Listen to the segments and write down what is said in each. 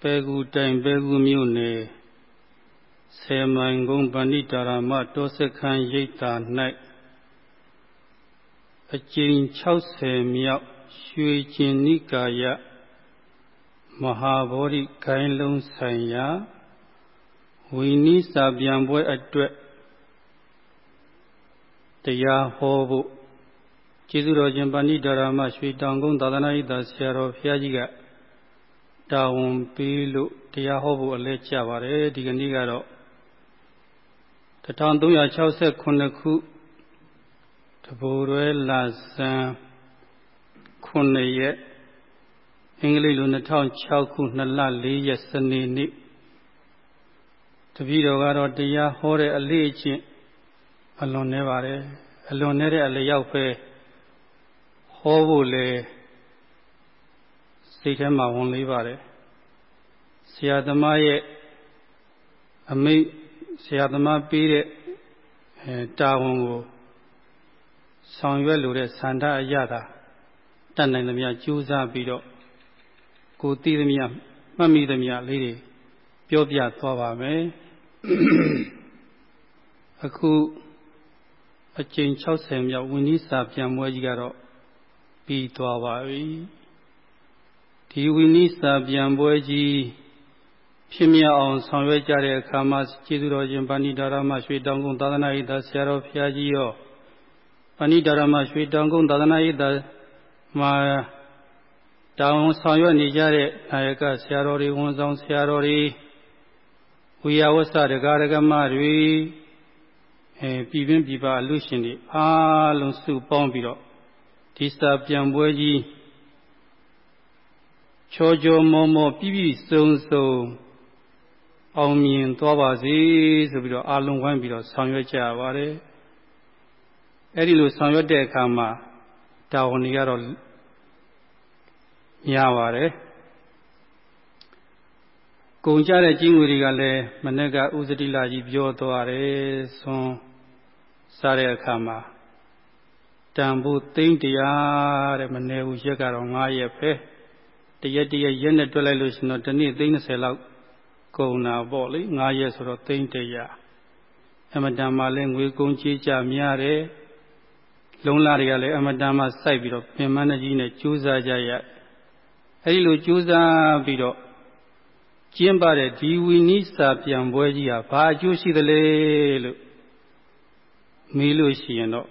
ပဲကူတိုင်ပဲကူမြို့နယ်ဆေမိုင်ကုန်းဗန္တိတာရမတောစခန်းရိပ်သာ၌အကျဉ်60မြောက်ရွှေကျင်နိကာယမဟာဗောဓိဂိုင်းလုံးဆိုင်ရာဝိနည်းစာပြန်ပွဲအတွက်တရားဟောဖို့ကျေးဇူးတော်ရှင်ပဏိဒါရမရွှေတောင်ကုန်းသာသနာ့ဤသာဆရာတော်ဘုရားကြီးက တာဝန်ပေးလို့တရားဟောဖို့အလဲကျပါတယ်ဒီကနေ့ကတော့1369ခုတဘူရွယ်လာဇန်9ရက်အင်္ဂလိပ်လို2006ခု2လ4ရက်စနေနေ့တပည့်တော်ကတော့တရားဟောတဲ့အလေးအကျင့်အလွန်နေပါတယ်အလွန်နေတဲ့အလျောက်ပဲဟောဖို့လေ စိတ်ထဲမှာဝင်လေးပါတယ်ဆရာသမားရဲ့အမိတ်ဆရာသမားပေးတဲ့အဲတာဝန်ကိုဆောင်ရွက်လိုတဲ့ဆန္ဒအရသာတတ်နိုင်သမျှကြိုးစားပြီးတော့ကိုသိသမျှမှတ်မိသမျှလေးတွေပြောပြသွားပါမယ်အခုအကျဉ်60မြောက်ဝိနည်းစာပြန်ပွဲကြီးကတော့ပြီးသွားပါပြီ ဒီဝိနည်းစာပြန်ပွဲကြီးဖြစ်မြောက်အောင်ဆောင်ရွက်ကြတဲ့အခါမှာကျေးဇူးတော်ရှင်ဗန္ဒီဒါရမရွှေတောင်ကုန်းသာသနာ့ဤသာဆရာတော်ဘုရားကြီးရောဗန္ဒီဒါရမရွှေတောင်ကုန်းသာသနာ့ဤသာမှာတောင်းဆောင်ရွက်နေကြတဲ့နာယကဆရာတော်တွေဝန်ဆောင်ဆရာတော်တွေဝိယဝဆဒကာဒကမတွေအဲပြည်ပင်းပြည်ပအလူရှင်တွေအားလုံးစုပေါင်းပြီးတော့ဒီစာပြန်ပွဲကြီး ချောချောမောမောပြည့်ပြည့်စုံစုံအောင်မြင်သွားပါစေဆိုပြီးတော့အာလုံးဝိုင်းပြီးတော့ဆောင်ရွက်ကြရပါတယ်အဲ့ဒီလိုဆောင်ရွက်တဲ့အခါမှာတာဝန်တွေကတော့များပါတယ်ကုံကြတဲ့ကြီးငွေတွေကလည်းမနေ့ကဥစတိလာကြီးပြောသွားတယ်ဆွန်စားတဲ့အခါမှာတန်ဖို့သိမ့်တရားတဲ့မနေဘူးရက်ကတော့9ရက်ပဲ တရက်တရက်ရက်နဲ့တွက်လိုက်လို့ရှင်တော့ဒီနေ့သိန်း30လောက်ကုန်တာပေါ့လေ9ရက်ဆိုတော့သိန်း100အမတန်မှလည်းငွေကုန်ကြေးကြများတယ်လုံးလာတွေကလည်းအမတန်မှစိုက်ပြီးတော့ပြင်မနဲ့ကြီးနဲ့ကြိုးစားကြရအဲဒီလိုကြိုးစားပြီးတော့ကျင်းပတဲ့ဒီဝီနိစာပြန်ပွဲကြီးဟာဘာအကျိုးရှိသလဲလို့မေးလို့ရှိရင်တော့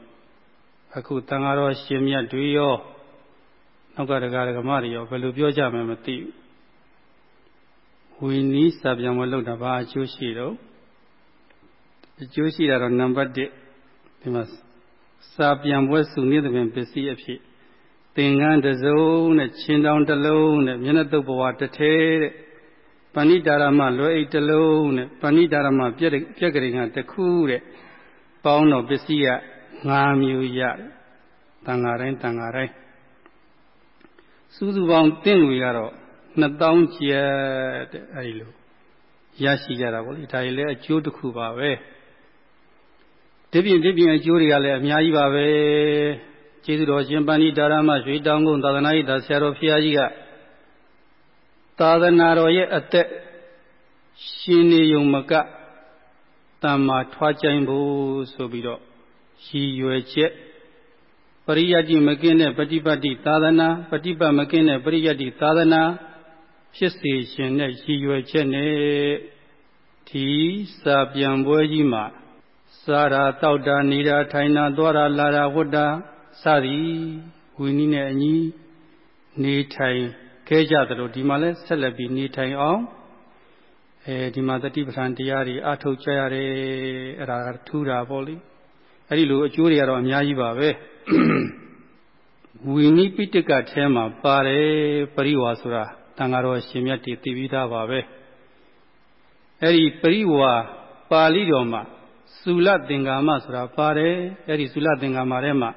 အခုတန်ဃာတော်ရှင်မြတ်တွေရော နောက်ကဒကာဒကမတွေရောဘယ်လိုပြောကြမလဲမသိဘူးဝီနီးစာပြန်မလုပ်တာဘာအကျိုးရှိတော့အကျိုးရှိတာတော့နံပါတ်1ဒီမှာစာပြန်ပွဲစုနေတဲ့ပင်ပစ္စည်းအဖြစ်သင်္ကန်းတစ်စုံနဲ့ချင်းတောင်တစ်လုံးနဲ့မျက်နှာတုပ်ဘဝတစ်ထဲတဲ့ပဏိတာရမလွယ်အိတ်တစ်လုံးနဲ့ပဏိတာရမပြက်ပြက်ကလေးကတစ်ခုတဲ့ပေါင်းတော့ပစ္စည်းက5မျိုးရတယ်တန်ဃာတိုင်းတန်ဃာတိုင်း စုစုပေါင်းတင့်ငွေကတော့2000ကျပ်တဲ့အဲဒီလိုရရှိကြတာပေါ့လေဒါကြီးလည်းအကျိုးတစ်ခုပါပဲဒီပြင်ဒီပြင်အကျိုးတွေကလည်းအများကြီးပါပဲကျေးဇူးတော်ရှင်ပဏိတာရမရွှေတောင်ကုန်းသာသနာ့ဤသာဆရာတော်ဖျားကြီးကသာသနာတော်ရဲ့အသက်ရှင်နေုံမကတမ္မာထွားကြိုင်ဖို့ဆိုပြီးတော့ရည်ရွယ်ချက် ပရိယတ်တိမကင်းတဲ့ပฏิပတ်တိသာသနာပฏิပတ်မကင်းတဲ့ပရိယတ်တိသာသနာဖြစ်စေရှင်တဲ့ရည်ရွယ်ချက်နဲ့ဒီစာပြန်ပွဲကြီးမှာစာရာတောက်တာနေတာထိုင်တာသွားတာလာတာဝတ်တာစသည်ဝီနည်းနဲ့အညီနေထိုင်ခဲ့ကြသလိုဒီမှာလဲဆက်လက်ပြီးနေထိုင်အောင်အဲဒီမှာတတိပဋ္ဌာန်တရားတွေအထုတ်ကြရတယ်အဲ့ဒါထူးတာပေါ့လေအဲ့ဒီလိုအကျိုးတွေကတော့အများကြီးပါပဲ ဝီနိပိတကထဲမှာပါတယ်ပရိဝါဆိုတာတန်ဃာတော်ရှင်မြတ်တွေသိပြီးသားပါပဲအဲ့ဒီပရိဝါပါဠိတော်မှာသုလသင်္ကာမဆိုတာပါတယ်အဲ့ဒီသုလသင်္ကာမထဲမှာ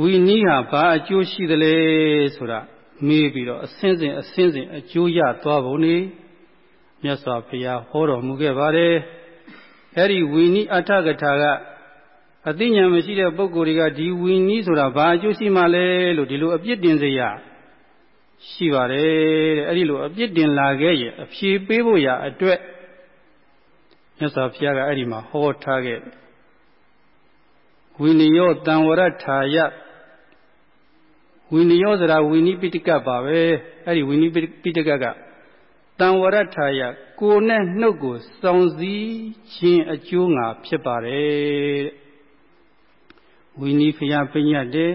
ဝီနိဟာဘာအကျိုးရှိသလဲဆိုတာမေးပြီးတော့အစင်းစင်အစင်းစင်အကျိုးရသွားပုံနေမြတ်စွာဘုရားဟောတော်မူခဲ့ပါတယ်အဲ့ဒီဝီနိအဋ္ဌကထာက အသိဉာဏ်မရှိတဲ့ပုဂ္ဂိုလ်တွေကဒီဝီနိဆိုတာဘာအကျိုးရှိမှလဲလို့ဒီလိုအပြစ်တင်စေရရှိပါတယ်တဲ့အဲ့ဒီလိုအပြစ်တင်လာခဲ့ရင်အဖြေပေးဖို့ရအတွက်မြတ်စွာဘုရားကအဲ့ဒီမှာဟောထားခဲ့ဝိနည်းယောတံဝရထာယဝိနည်းယောဆိုတာဝိနည်းပိဋကပါပဲအဲ့ဒီဝိနည်းပိဋကကတံဝရထာယကိုနဲ့နှုတ်ကိုစောင့်စည်းခြင်းအကျိုးငါဖြစ်ပါတယ် ဝိနည်းဖျားပညတ်တယ်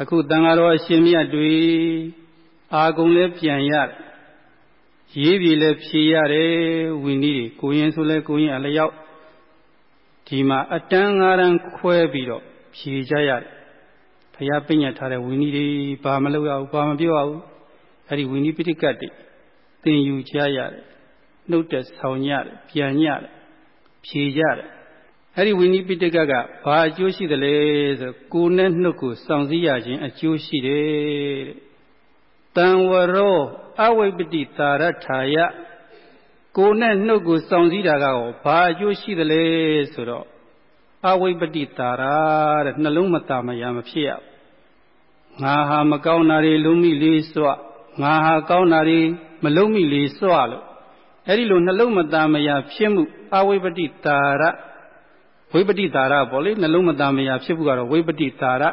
အခုတန်ဃာတော်အရှင်မြတ်တွေအာကုံလည်းပြန်ရတယ်ရေးပြီလည်းဖြေရတယ်ဝိနည်းတွေကိုရင်ဆိုလဲကိုရင်အလျောက်ဒီမှာအတန်းငါးတန်းခွဲပြီးတော့ဖြေကြရတယ်ဖျားပညတ်ထားတဲ့ဝိနည်းတွေဘာမလုပ်ရဘူးဘာမပြောရဘူးအဲ့ဒီဝိနည်းပိဋကတ်တွေသင်ယူကြရတယ်နှုတ်တက်ဆောင်ကြတယ်ပြန်ကြတယ်ဖြေကြတယ် အဲ့ဒီဝိနည်းပိဋကကဘာအကျိုးရှိသလဲဆိုကိုယ်နဲ့နှုတ်ကိုစောင့်စည်းရခြင်းအကျိုးရှိတယ်တဲ့တံဝရောအဝိပတိတာရထာယကိုယ်နဲ့နှုတ်ကိုစောင့်စည်းတာကရောဘာအကျိုးရှိသလဲဆိုတော့အဝိပတိတာရတဲ့နှလုံးမသာမယာမဖြစ်ရငါဟာမကောင်းတာတွေလုံးမိလေးစွငါဟာကောင်းတာတွေမလုံးမိလေးစွလို့အဲ့ဒီလိုနှလုံးမသားမယာဖြစ်မှုအဝိပတိတာရ ဝိပတိတာရပေါ့လေနှလုံးမသားမယာဖြစ်မှုကတော့ဝိပတိတာရ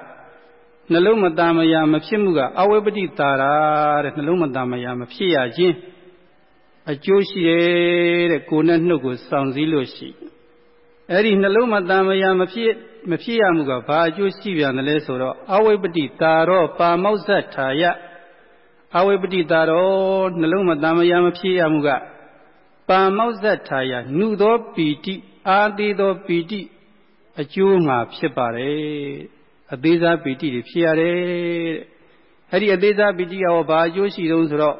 နှလုံးမသားမယာမဖြစ်မှုကအဝိပတိတာရတဲ့နှလုံးမသားမယာမဖြစ်ရခြင်းအကျိုးရှိတယ်တဲ့ကိုယ်နဲ့နှုတ်ကိုစောင့်စည်းလို့ရှိအဲ့ဒီနှလုံးမသားမယာမဖြစ်မဖြစ်ရမှုကဘာအကျိုးရှိပြန်တယ်လဲဆိုတော့အဝိပတိတာရောပါမောဇ္ဇထာယအဝိပတိတာရောနှလုံးမသားမယာမဖြစ်ရမှုက ပါမောဇ္ဇထာယနှုသောပီတိအာသေးသောပီတိအကျိုးငါဖြစ်ပါတယ်အသေးစားပီတိတွေဖြစ်ရတယ်တဲ့အဲ့ဒီအသေးစားပီတိရောဘာအကျိုးရှိတုံးဆိုတော့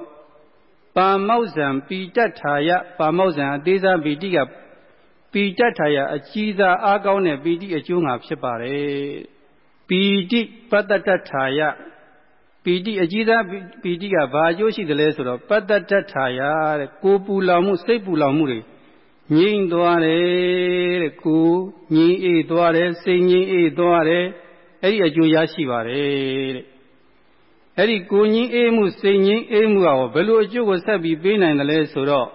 ပါမောဇ္ဇံပီတ္ထာယပါမောဇ္ဇံအသေးစားပီတိကပီတ္ထာယအကြီးစားအားကောင်းတဲ့ပီတိအကျိုးငါဖြစ်ပါတယ်ပီတိပတ္တတ္ထာယ ပီတိအကြီးစားပီတိကဘာအကျိုးရှိတယ်လဲဆိုတော့ပတ္တတ္ထာယတဲ့ကိုပူလောင်မှုစိတ်ပူလောင်မှုတွေငြိမ့်သွားတယ်တဲ့ကိုငြိမ့်အေးသွားတယ်စိတ်ငြိမ့်အေးသွားတယ်အဲ့ဒီအကျိုးရရှိပါတယ်တဲ့အဲ့ဒီကိုငြိမ့်အေးမှုစိတ်ငြိမ့်အေးမှုကဘယ်လိုအကျိုးကိုဆက်ပြီးပေးနိုင်တယ်လဲဆိုတော့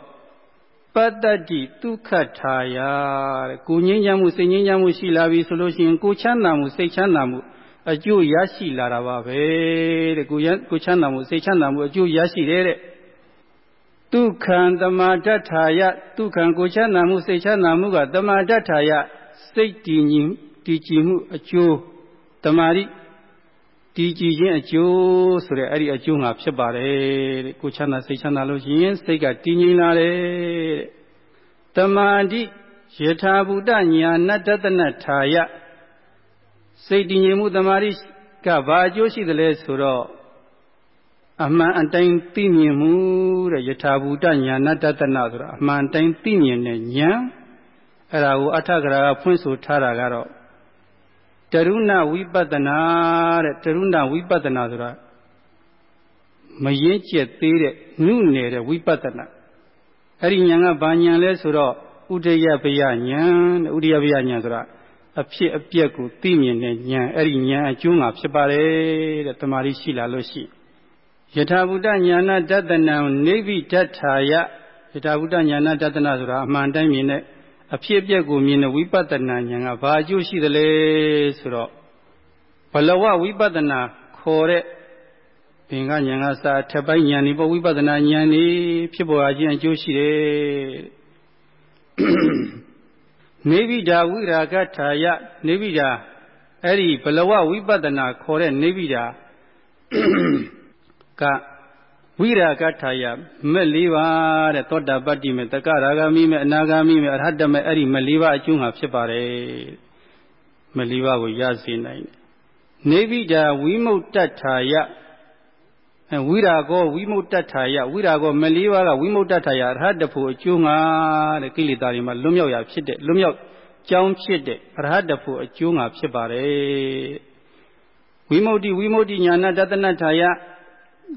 ပတ္တတိဒုက္ခထာယတဲ့ကိုငြိမ်းချမ်းမှုစိတ်ငြိမ်းချမ်းမှုရှိလာပြီဆိုလို့ရှိရင်ကိုချမ်းသာမှုစိတ်ချမ်းသာမှု အကျိုးရရှိလာတာပါပဲတဲ့ကိုရကိုချမ်းသာမှုစိတ်ချမ်းသာမှုအကျိုးရရှိတယ်တဲ့ဒုက္ခံတမာတ္ထာယဒုက္ခံကိုချမ်းသာမှုစိတ်ချမ်းသာမှုကတမာတ္ထာယစိတ်တည်ငြိမ်တည်ကြည်မှုအကျိုးတမာရိတည်ကြည်ခြင်းအကျိုးဆိုတဲ့အဲ့ဒီအကျိုးငါဖြစ်ပါတယ်တဲ့ကိုချမ်းသာစိတ်ချမ်းသာလို့ရှိရင်စိတ်ကတည်ငြိမ်လာတယ်တဲ့တမာတိယထာဘူတညာနတ္တနထာယ စိတ်တည်ငြိမ်မှုတမာရိကဘာအကျိုးရှိသလဲဆိုတော့အမှန်အတိုင်းသိမြင်မှုတဲ့ယထာဘူတညာနတ္တနာဆိုတာအမှန်တိုင်းသိမြင်တဲ့ဉာဏ်အဲ့ဒါကိုအထကရာကဖွင့်ဆိုထားတာကတော့တရုဏဝိပဿနာတဲ့တရုဏဝိပဿနာဆိုတာမရင်ကျက်သေးတဲ့နုနယ်တဲ့ဝိပဿနာအဲ့ဒီဉာဏ်ကဘာဉာဏ်လဲဆိုတော့ဥဒယပယဉာဏ်တဲ့ဥဒယပယဉာဏ်ဆိုတာ အဖြစ်အပျက်ကိုသိမြင်တဲ့ဉာဏ်အဲ့ဒီဉာဏ်အကျိုးငါဖြစ်ပါတယ်တဲ့တမာရီရှိလာလို့ရှိယထာဘုဒ္ဓဉာဏတတနံနေဗိတ္ထာယယထာဘုဒ္ဓဉာဏတတနာဆိုတာအမှန်တိုင်းမြင်တဲ့အဖြစ်အပျက်ကိုမြင်တဲ့ဝိပဿနာဉာဏ်ကဘာအကျိုးရှိသလဲဆိုတော့ဘလဝဝိပဿနာခေါ်တဲ့ဘင်္ဂဉာဏ်ကစာထက်ပိုင်းဉာဏ်ဒီပေါ်ဝိပဿနာဉာဏ်นี่ဖြစ်ပေါ်ခြင်းအကျိုးရှိတယ် နေဗိဒာဝိရာဂထာယနေဗိဒာအဲ့ဒီဘလဝဝိပဿနာခေါ်တဲ့နေဗိဒာကဝိရာဂထာယမဲ့လေးပါတဲ့သောတာပတ္တိမဲ့တက္ကရာဂမိမဲ့အနာဂမိမဲ့အရဟတမဲ့အဲ့ဒီမဲ့လေးပါအကျိုးငါဖြစ်ပါတယ်မဲ့လေးပါကိုရစေနိုင်တယ်နေဗိဒာဝိမုတ်တထာယ ဝိရာကောဝိမုတ်တထာယဝိရာကောမဲ့လေးပါကဝိမုတ်တထာယအရဟတဖို့အကျိုးငါတဲ့ကိလေသာတွေမှာလွတ်မြောက်ရာဖြစ်တဲ့လွတ်မြောက်ကြောင်းဖြစ်တဲ့အရဟတဖို့အကျိုးငါဖြစ်ပါတယ်ဝိမု ക്തി ဝိမု ക്തി ညာနာတတနထာယ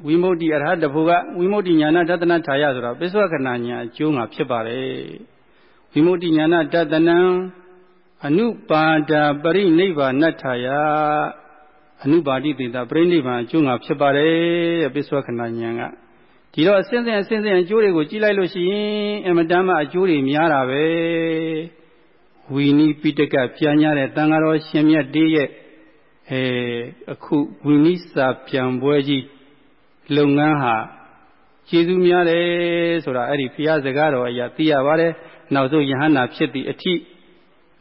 ဝိမု ക്തി အရဟတဖို့ကဝိမု ക്തി ညာနာတတနထာယဆိုတာပစ္စုခဏညာအကျိုးငါဖြစ်ပါတယ်ဝိမု ക്തി ညာနာတတနံအနုပါဒပရိနိဗ္ဗာနထာယ အနုပါတိတေတာပြိဋိဘံအကျိုးငါဖြစ်ပါတယ်တဲ့ပိဿဝခဏဉာဏ်ကဒီတော့အစဉ်စဉ်အစဉ်စဉ်အကျိုးတွေကိုကြည့်လိုက်လို့ရှိရင်အမတန်မှအကျိုးတွေများတာပဲဝီနီပိတကပြညာတဲ့တန်ဃာတော်ရှင်မြတ်တေးရဲ့အဲအခုဝီနီစာပြန်ပွဲကြီးလုပ်ငန်းဟာကျေးဇူးများတယ်ဆိုတာအဲ့ဒီဖရာစကားတော်အရာသိရပါတယ်နောက်ဆုံးယဟန္တာဖြစ်သည့်အထိ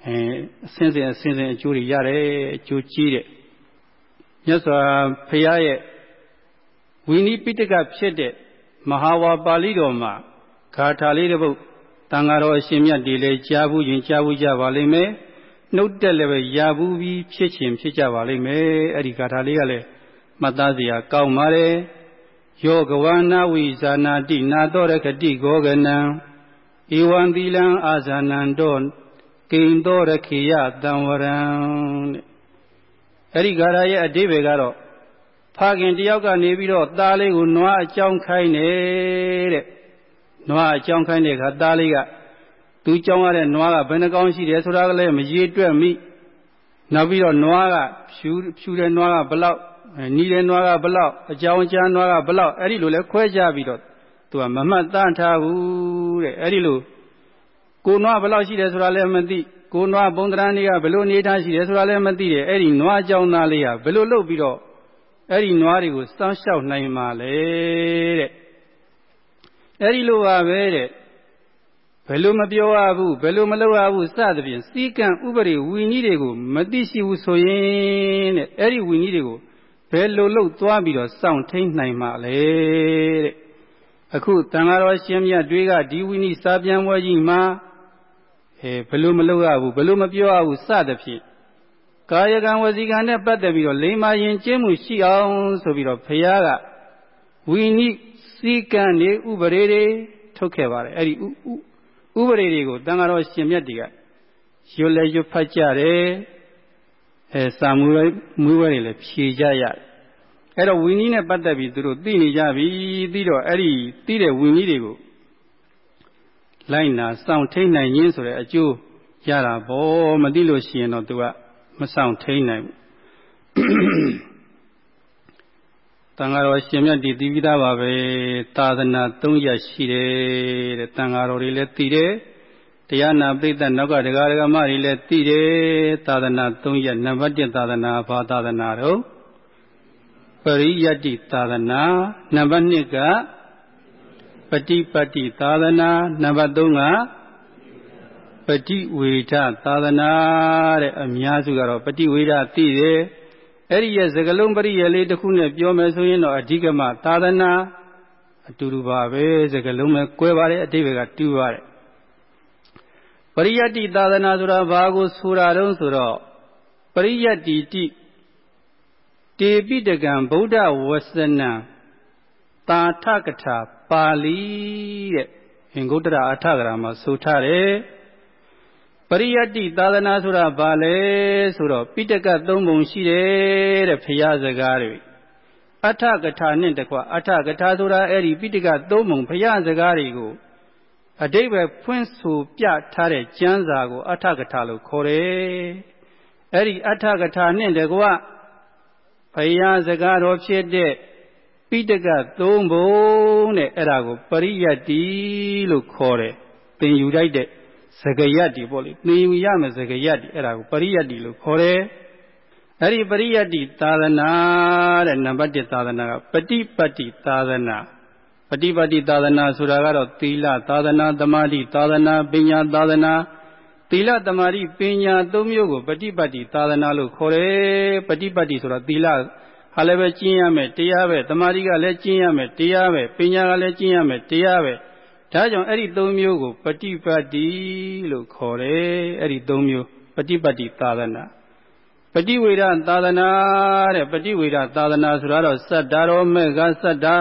အဲအစဉ်စဉ်အစဉ်စဉ်အကျိုးတွေရတယ်အကျိုးကြီးတဲ့ မြတ်စွာဘုရားရဲ့ဝီနိပိတကဖြစ်တဲ့မဟာဝါပါဠိတော်မှာဂါထာလေးတစ်ပုဒ်တန်ဃာတော်အရှင်မြတ်တွေလည်းကြားဘူးရင်ကြားဘူးကြပါလိမ့်မယ်နှုတ်တက်လည်းပဲရဘူးပြီးဖြစ်ခြင်းဖြစ်ကြပါလိမ့်မယ်အဲ့ဒီဂါထာလေးကလည်းမှတ်သားစရာကောင်းပါတယ်ယောကဝနာဝိဇာနာတိနာတောရခတိဂောကနံဧဝံသီလံအာဇာနံတောကိဉ္တောရခေယတံဝရံတဲ့ အဲ့ဒီဂါရရဲ့အဓိပ္ပာယ်ကတော့ဖခင်တယောက်ကနေပြီးတော့သားလေးကိုနွားအကြောင်းခိုင်းနေတဲ့နွားအကြောင်းခိုင်းတဲ့အခါသားလေးကသူကြောင်းရတဲ့နွားကဘယ်နှကောင်ရှိတယ်ဆိုတာကလည်းမရေတွက်မိနောက်ပြီးတော့နွားကဖြူဖြူတဲ့နွားကဘလောက်နီးတဲ့နွားကဘလောက်အကြောင်းကြားနွားကဘလောက်အဲ့ဒီလိုလဲခွဲကြပြီးတော့သူကမမှတ်သားထားဘူးတဲ့အဲ့ဒီလိုကိုနွားဘလောက်ရှိတယ်ဆိုတာလည်းမသိ ကိုနွားပုံသဏ္ဍာန်တွေကဘယ်လိုအနေထားရှိတယ်ဆိုတာလည်းမသိတယ်အဲ့ဒီနွားကြောင်းသားလေးကဘယ်လိုလုပ်ပြီးတော့အဲ့ဒီနွားတွေကိုစောင့်ရှောက်နိုင်မှာလေတဲ့အဲ့ဒီလိုပါပဲတဲ့ဘယ်လိုမပြောရဘူးဘယ်လိုမလုပ်ရဘူးစသဖြင့်စီကံဥပရိဝီနည်းတွေကိုမသိရှိဘူးဆိုရင်တဲ့အဲ့ဒီဝီနည်းတွေကိုဘယ်လိုလုပ်သွားပြီးတော့စောင့်ထိန်နိုင်မှာလဲတဲ့အခုတန်ဃာတော်ရှင်မြတ်တွေကဒီဝီနည်းစာပြန်ပွဲကြီးမှာ အဲဘယ်လိုမလုပ်ရဘူးဘယ်လိုမပြောရဘူးစသဖြင့်ကာယကံဝစီကံနဲ့ပတ်သက်ပြီးတော့လိမ္မာရင်ကျင်းမှုရှိအောင်ဆိုပြီးတော့ဘုရားကဝီနိစီကံနေဥပရေတွေထုတ်ခဲ့ပါတယ်အဲ့ဒီဥပရေတွေကိုတန်ဃာတော်ရှင်မြတ်တွေကရွတ်လဲရွတ်ဖတ်ကြတယ်အဲစာမူမူဝဲတွေလည်းဖြေကြရတယ်အဲ့တော့ဝီနည်းနဲ့ပတ်သက်ပြီးသူတို့သိနေကြပြီသိတော့အဲ့ဒီသိတဲ့ဝီနည်းတွေကို လိုက်နာစောင့်ထိန်နိုင်ခြင်းဆိုတဲ့အကျိုးရတာပေါ့မသိလို့ရှိရင်တော့သူကမဆောင်ထိန်နိုင်ဘူးတန်ဃာတော်ရှင်မြတ်ဒီသိပြီးသားပါပဲသာသနာ၃ရပ်ရှိတယ်တဲ့တန်ဃာတော်တွေလည်းသိတယ်တရားနာပိဋကနောက်ကဒကာဒကာမတွေလည်းသိတယ်သာသနာ၃ရပ်နံပါတ်1သာသနာဘာသာသနာတော့ပရိယတ္တိသာသနာနံပါတ်2က ပฏิပတ်တိသာသနာနံပါတ်3ကပฏิဝေဒသာသနာတဲ့အများစုကတော့ပฏิဝေဒသိတယ်အဲ့ဒီရဲ့စကလုံးပရိယလေးတစ်ခုနဲ့ပြောမယ်ဆိုရင်တော့အဓိကမသာသနာအတူတူပါပဲစကလုံးပဲကွဲပါတယ်အတိဘကတူပါတယ်ပရိယတ္တိသာသနာဆိုတာဘာကိုဆိုတာတုံးဆိုတော့ပရိယတ္တိတိတေပိတကံဗုဒ္ဓဝဆနံ တာထကထာပါဠိတဲ့အင်္ဂုတ္တရအထကရာမှာဆိုထားတယ်ပရိယတ္တိသာသနာဆိုတာဘာလဲဆိုတော့ပိဋကတ်သုံးပုံရှိတယ်တဲ့ဖရာစကားတွေအထကထာနဲ့တကွအထကထာဆိုတာအဲ့ဒီပိဋကတ်သုံးပုံဖရာစကားတွေကိုအတိဘယ်ဖွင့်ဆိုပြထားတဲ့ကျမ်းစာကိုအထကထာလို့ခေါ်တယ်အဲ့ဒီအထကထာနဲ့တကွဖရာစကားတော်ဖြစ်တဲ့ ပိဋကတ်သုံးပုံတဲ့အဲ့ဒါကိုပရိယတ္တိလို့ခေါ်တယ်သင်ယူလိုက်တဲ့စကယတ္တိပေါ့လေသင်ယူရမယ်စကယတ္တိအဲ့ဒါကိုပရိယတ္တိလို့ခေါ်တယ်အဲ့ဒီပရိယတ္တိသာသနာတဲ့နံပါတ်1သာသနာကပฏิပတ်တိသာသနာပฏิပတ်တိသာသနာဆိုတာကတော့သီလသာသနာသမာဓိသာသနာပညာသာသနာသီလသမာဓိပညာသုံးမျိုးကိုပฏิပတ်တိသာသနာလို့ခေါ်တယ်ပฏิပတ်တိဆိုတော့သီလ ဟာလည်းပဲကျင့်ရမယ်တရားပဲသမာဓိကလည်းကျင့်ရမယ်တရားပဲပညာကလည်းကျင့်ရမယ်တရားပဲဒါကြောင့်အဲ့ဒီ၃မျိုးကိုပฏิပတ်တိလို့ခေါ်တယ်အဲ့ဒီ၃မျိုးပฏิပတ်တိသာသနာပฏิဝေဒသာသနာတဲ့ပฏิဝေဒသာသနာဆိုတာတော့စတ္တာရောမေဃစတ္တာ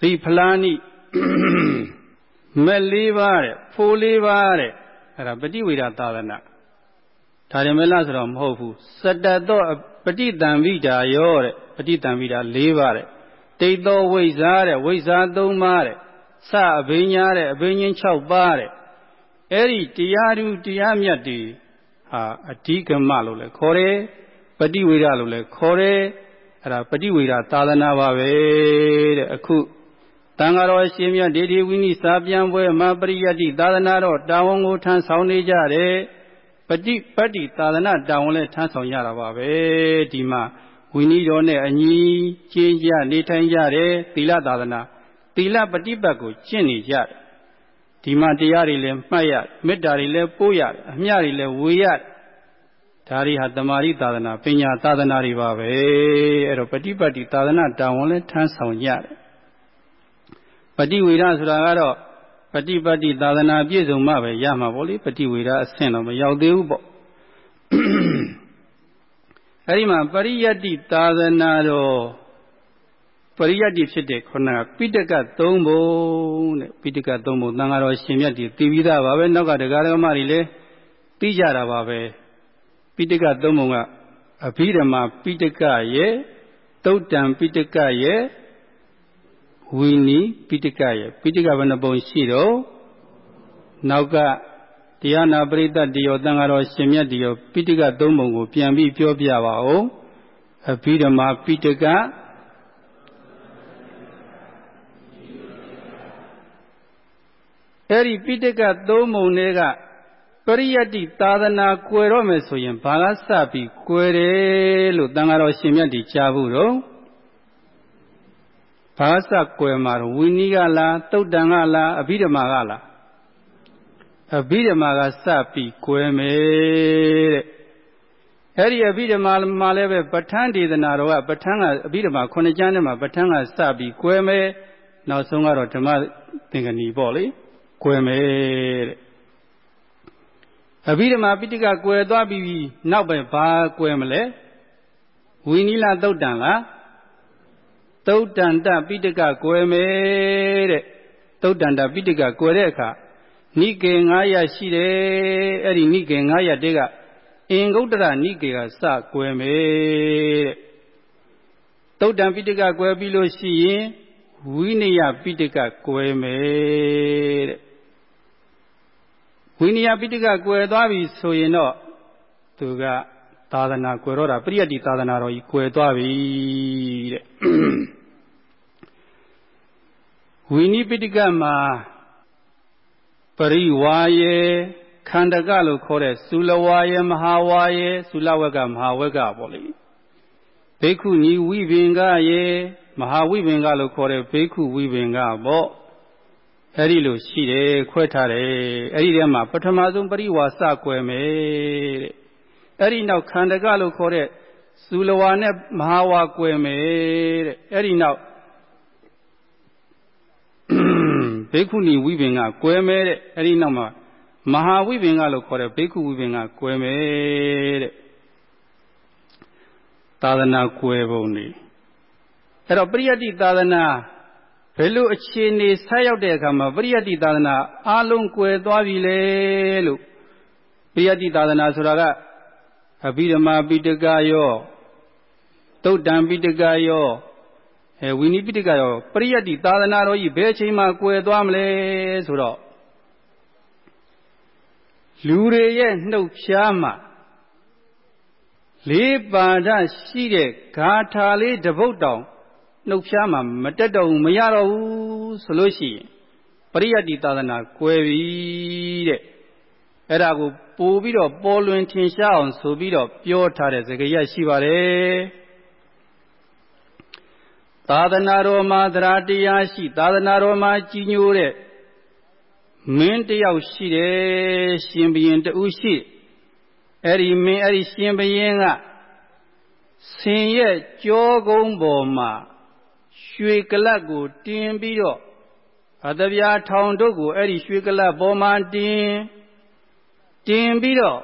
သီဖလာနိမက်၄ပါးတဲ့ဖိုး၄ပါးတဲ့အဲ့ဒါပฏิဝေဒသာသနာဒါရမလားဆိုတော့မဟုတ်ဘူးစတ္တတော့ ပฏิတံဝိဒါယောတဲ့ပฏิတံဝိဒါ၄ပါးတဲ့တိတ်သောဝိဇ္ဇာတဲ့ဝိဇ္ဇာ၃ပါးတဲ့စအဘိညာတဲ့အဘိညာဉ်6ပါးတဲ့အဲ့ဒီတရားသူတရားမြတ်တွေဟာအဓိကမလို့လည်းခေါ်တယ် ပฏิဝေဒလို့လည်းခေါ်တယ်အဲ့ဒါပฏิဝေဒသာသနာပါပဲတဲ့အခုတန်ဃာတော်ရှင်မြတ်ဒေဒီဝိနိစာပြန်ပွဲမှာပရိယတ်တိသာသနာတော်တာဝန်ကိုထမ်းဆောင်နေကြတယ် ပฏิပတ္တိသာသနာတာဝန်လည်းထမ်းဆောင်ရတာပါပဲဒီမှာဝိနည်းတော်နဲ့အညီကျင့်ကြနေထိုင်ကြတယ်သီလသာသနာသီလပฏิပတ်ကိုကျင့်နေကြတယ်ဒီမှာတရားတွေလည်းမှတ်ရမေတ္တာတွေလည်းပို့ရတယ်အမျှတွေလည်းဝေရတယ်ဒါတွေဟာတမာရီသာသနာပညာသာသနာတွေပါပဲအဲ့တော့ပฏิပတ်တိသာသနာတာဝန်လည်းထမ်းဆောင်ကြတယ်ပฏิဝေဒဆိုတာကတော့ ပฏิပတ်တိသာသနာပြည့်စုံမှပဲရမှာပေါ့လေပฏิဝေဒအဆင့်တော့မရောက်သေးဘူးပေါ့အဲ့ဒီမှာပရိယတ္တိသာသနာတော်ပရိယတ္တိဖြစ်တဲ့ခုနကပိဋကသုံးပုံတဲ့ပိဋကသုံးပုံသံဃာတော်ရှင်မြတ်ဒီသိပြီးသားပါပဲနောက်ကတရားဓမ္မတွေလည်းသိကြတာပါပဲပိဋကသုံးပုံကအဘိဓမ္မာပိဋကရဲ့တုတ်တံပိဋကရဲ့ ဝီနီပိဋကရဲ့ပိဋကဘယ်နှပုံရှိတော့နောက်ကတရားနာပရိသတ်တရောတန်ဃာတော်ရှင်မြတ်တရောပိဋကသုံးပုံကို ပြန်ပြီးပြောပြပါဦးအဘိဓမ္မာပိဋကအဲ့ဒီပိဋကသုံးပုံတွေကပရိယတ္တိသာသနာကွယ်တော့မယ်ဆိုရင်ဘာကစပြီးကွယ်တယ်လို့တန်ဃာတော်ရှင်မြတ်ဒီကြားဘူးတော့ ဘာစကွယ်မှာတော့ဝိနည်းကလားတုတ်တန်ကလားအဘိဓမ္မာကလားအဘိဓမ္မာကစပြီးကွယ်မယ်တဲ့အဲ့ဒီအဘိဓမ္မာမှာလည်းပဲပဋ္ဌာန်းဒေသနာတော်ကပဋ္ဌာန်းကအဘိဓမ္မာခုနှစ်ကျမ်းထဲမှာပဋ္ဌာန်းကစပြီးကွယ်မယ်နောက်ဆုံးကတော့ဓမ္မသင်္ကနီပေါ့လေကွယ်မယ်တဲ့အဘိဓမ္မာပိဋကကွယ်သွားပြီးနောက်ပဲဘာကွယ်မလဲဝိနိလသုတ်တံလား သုတ်တန္တပိဋကကွယ်မယ်တဲ့သုတ်တန္တပိဋကကွယ်တဲ့အခါနိကေ900ရှိတယ်အဲ့ဒီနိကေ900တဲကအင်္ဂုတ္တရနိကေကစကွယ်မယ်တဲ့သုတ်တံပိဋကကွယ်ပြီးလို့ရှိရင်ဝိနည်းပိဋကကွယ်မယ်တဲ့ဝိနည်းပိဋကကွယ်သွားပြီဆိုရင်တော့သူကသာသနာကွယ်တော့တာပရိယတ္တိသာသနာတော်ကြီးကွယ်သွားပြီတဲ့ ဝိနိပိဋကမှာပရိဝါယေခန္ဓကလို့ခေါ်တဲ့သုလဝါယေမဟာဝါယေသုလဝကမဟာဝကပေါ့လေဘိက္ခုနီဝိဘင်္ဂယေမဟာဝိဘင်္ဂလို့ခေါ်တဲ့ဘိက္ခုဝိဘင်္ဂပေါ့အဲ့ဒီလိုရှိတယ်ခွဲထားတယ်အဲ့ဒီထဲမှာပထမဆုံးပရိဝါစကွယ်မယ်တဲ့အဲ့ဒီနောက်ခန္ဓကလို့ခေါ်တဲ့သုလဝါနဲ့မဟာဝါကွယ်မယ်တဲ့အဲ့ဒီနောက် ဘေကုဏီဝိပင်ကကွယ်မဲတဲ့အဲ့ဒီနောက်မှာမဟာဝိပင်ကလို့ခေါ်တဲ့ဘေကုဝိပင်ကကွယ်မဲတဲ့သာသနာကွယ်ပုံနေအဲ့တော့ပရိယတ္တိသာသနာဘယ်လိုအခြေအနေဆက်ရောက်တဲ့အခါမှာပရိယတ္တိသာသနာအလုံးကွယ်သွားပြီလေလို့ပရိယတ္တိသာသနာဆိုတာကအဘိဓမ္မာပိဋကယောတုတ်တံပိဋကယောအဲ ဝိနိပိဋကရောပရိယတ္တိသာသနာတော်ကြီးဘယ်အချိန်မှကွယ်သွားမလဲဆိုတော့လူတွေရဲ့နှုတ်ဖြားမှာလေးပါဒရှိတဲ့ဂါထာလေးတပုတ်တောင်နှုတ်ဖြားမှာမတက်တော့ဘူးမရတော့ဘူးဆိုလို့ရှိရင်ပရိယတ္တိသာသနာကွယ်ပြီတဲ့အဲ့ဒါကိုပို့ပြီးတော့ပေါ်လွင်ထင်ရှားအောင်ဆိုပြီးတော့ပြောထားတဲ့စကားရရှိပါတယ် သာသနာတော်မှာသရတရားရှိ သာသနာတော်မှာကြီးညိုတဲ့မင်းတယောက်ရှိတယ်ရှင်ဘရင်တူရှိအဲ့ဒီမင်းအဲ့ဒီရှင်ဘရင်ကဆင်ရဲ့ကြောကုန်းပေါ်မှာရွှေကလတ်ကိုတင်ပြီးတော့အတပြားထောင်တို့ကိုအဲ့ဒီရွှေကလတ်ပေါ်မှာတင်တင်ပြီးတော့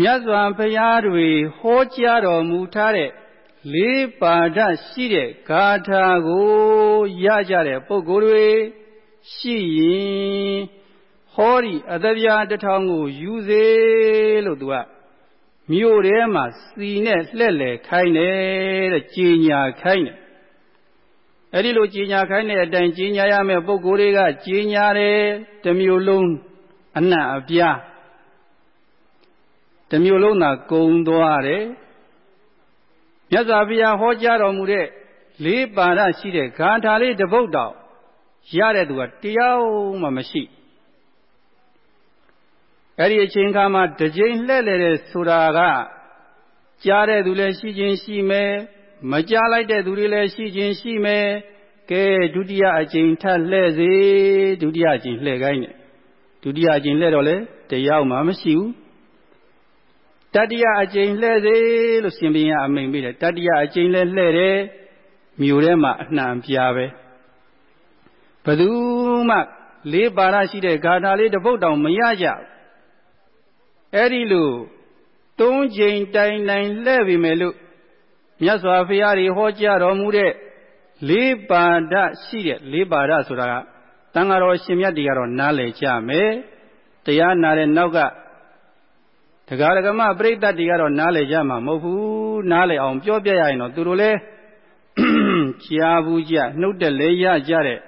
မြတ်စွာဘုရားတွေဟောကြားတော်မူထားတဲ့လေးပါဒရှိတဲ့ဂါထာကိုရကြတဲ့ပုဂ္ဂိုလ်တွေရှိရင်ဟောဒီအတပြားတစ်ထောင်ကိုယူစေလို့သူကမြို့ထဲမှာစီနဲ့လှဲ့လေခိုင်းတယ်တဲ့ကြီးညာခိုင်းတယ်အဲ့ဒီလိုကြီးညာခိုင်းတဲ့အတိုင်းကြီးညာရမယ့်ပုဂ္ဂိုလ်တွေကကြီးညာတယ်တမျိုးလုံးအနံ့အပြား တမျိုးလုံးသာကုံသွားတယ်မြတ်စွာဘုရားဟောကြားတော်မူတဲ့လေးပါဒရှိတဲ့ဂါထာလေးတစ်ပုဒ်တော့ရတဲ့သူကတရားမှမရှိအဲ့ဒီအချိန်ခါမှာတစ်ကြိမ်လှဲ့လေတဲ့ဆိုတာကကြားတဲ့သူလည်းရှိခြင်းရှိမယ်မကြားလိုက်တဲ့သူတွေလည်းရှိခြင်းရှိမယ်ကဲဒုတိယအကြိမ်ထပ်လှဲ့စေဒုတိယအကြိမ်လှဲ့ခိုင်းတယ်ဒုတိယအကြိမ်လှဲ့တော့လေတရားမှမရှိဘူး တတိယအကြိမ်လှဲ့စေလို့ရှင်ဘုရင်အမိန်ပေးတယ်တတိယအကြိမ်လဲလှဲ့တယ်မြို့ထဲမှာအနှံပြားပဲဘယ်သူမှလေးပါရရှိတဲ့ဂါထာလေးတစ်ပုဒ်တောင်မရကြအဲ့ဒီလိုသုံးချိန်တိုင်တိုင်လှဲ့ပြီမယ်လို့မြတ်စွာဘုရားဟောကြားတော်မူတဲ့လေးပါဒရှိတဲ့လေးပါဒဆိုတာကတန်ဃာတော်ရှင်မြတ်တွေကတော့နားလည်ကြမယ်တရားနာတဲ့နောက်က တရားဓမ္မပရိသတ်တွေကတော့နားလည်ကြမှာမဟုတ်ဘူးနားလည်အောင်ပြောပြရရင်တော့သူတို့လည်းကြားဘူးကြနှုတ်တက်လေရကြတဲ့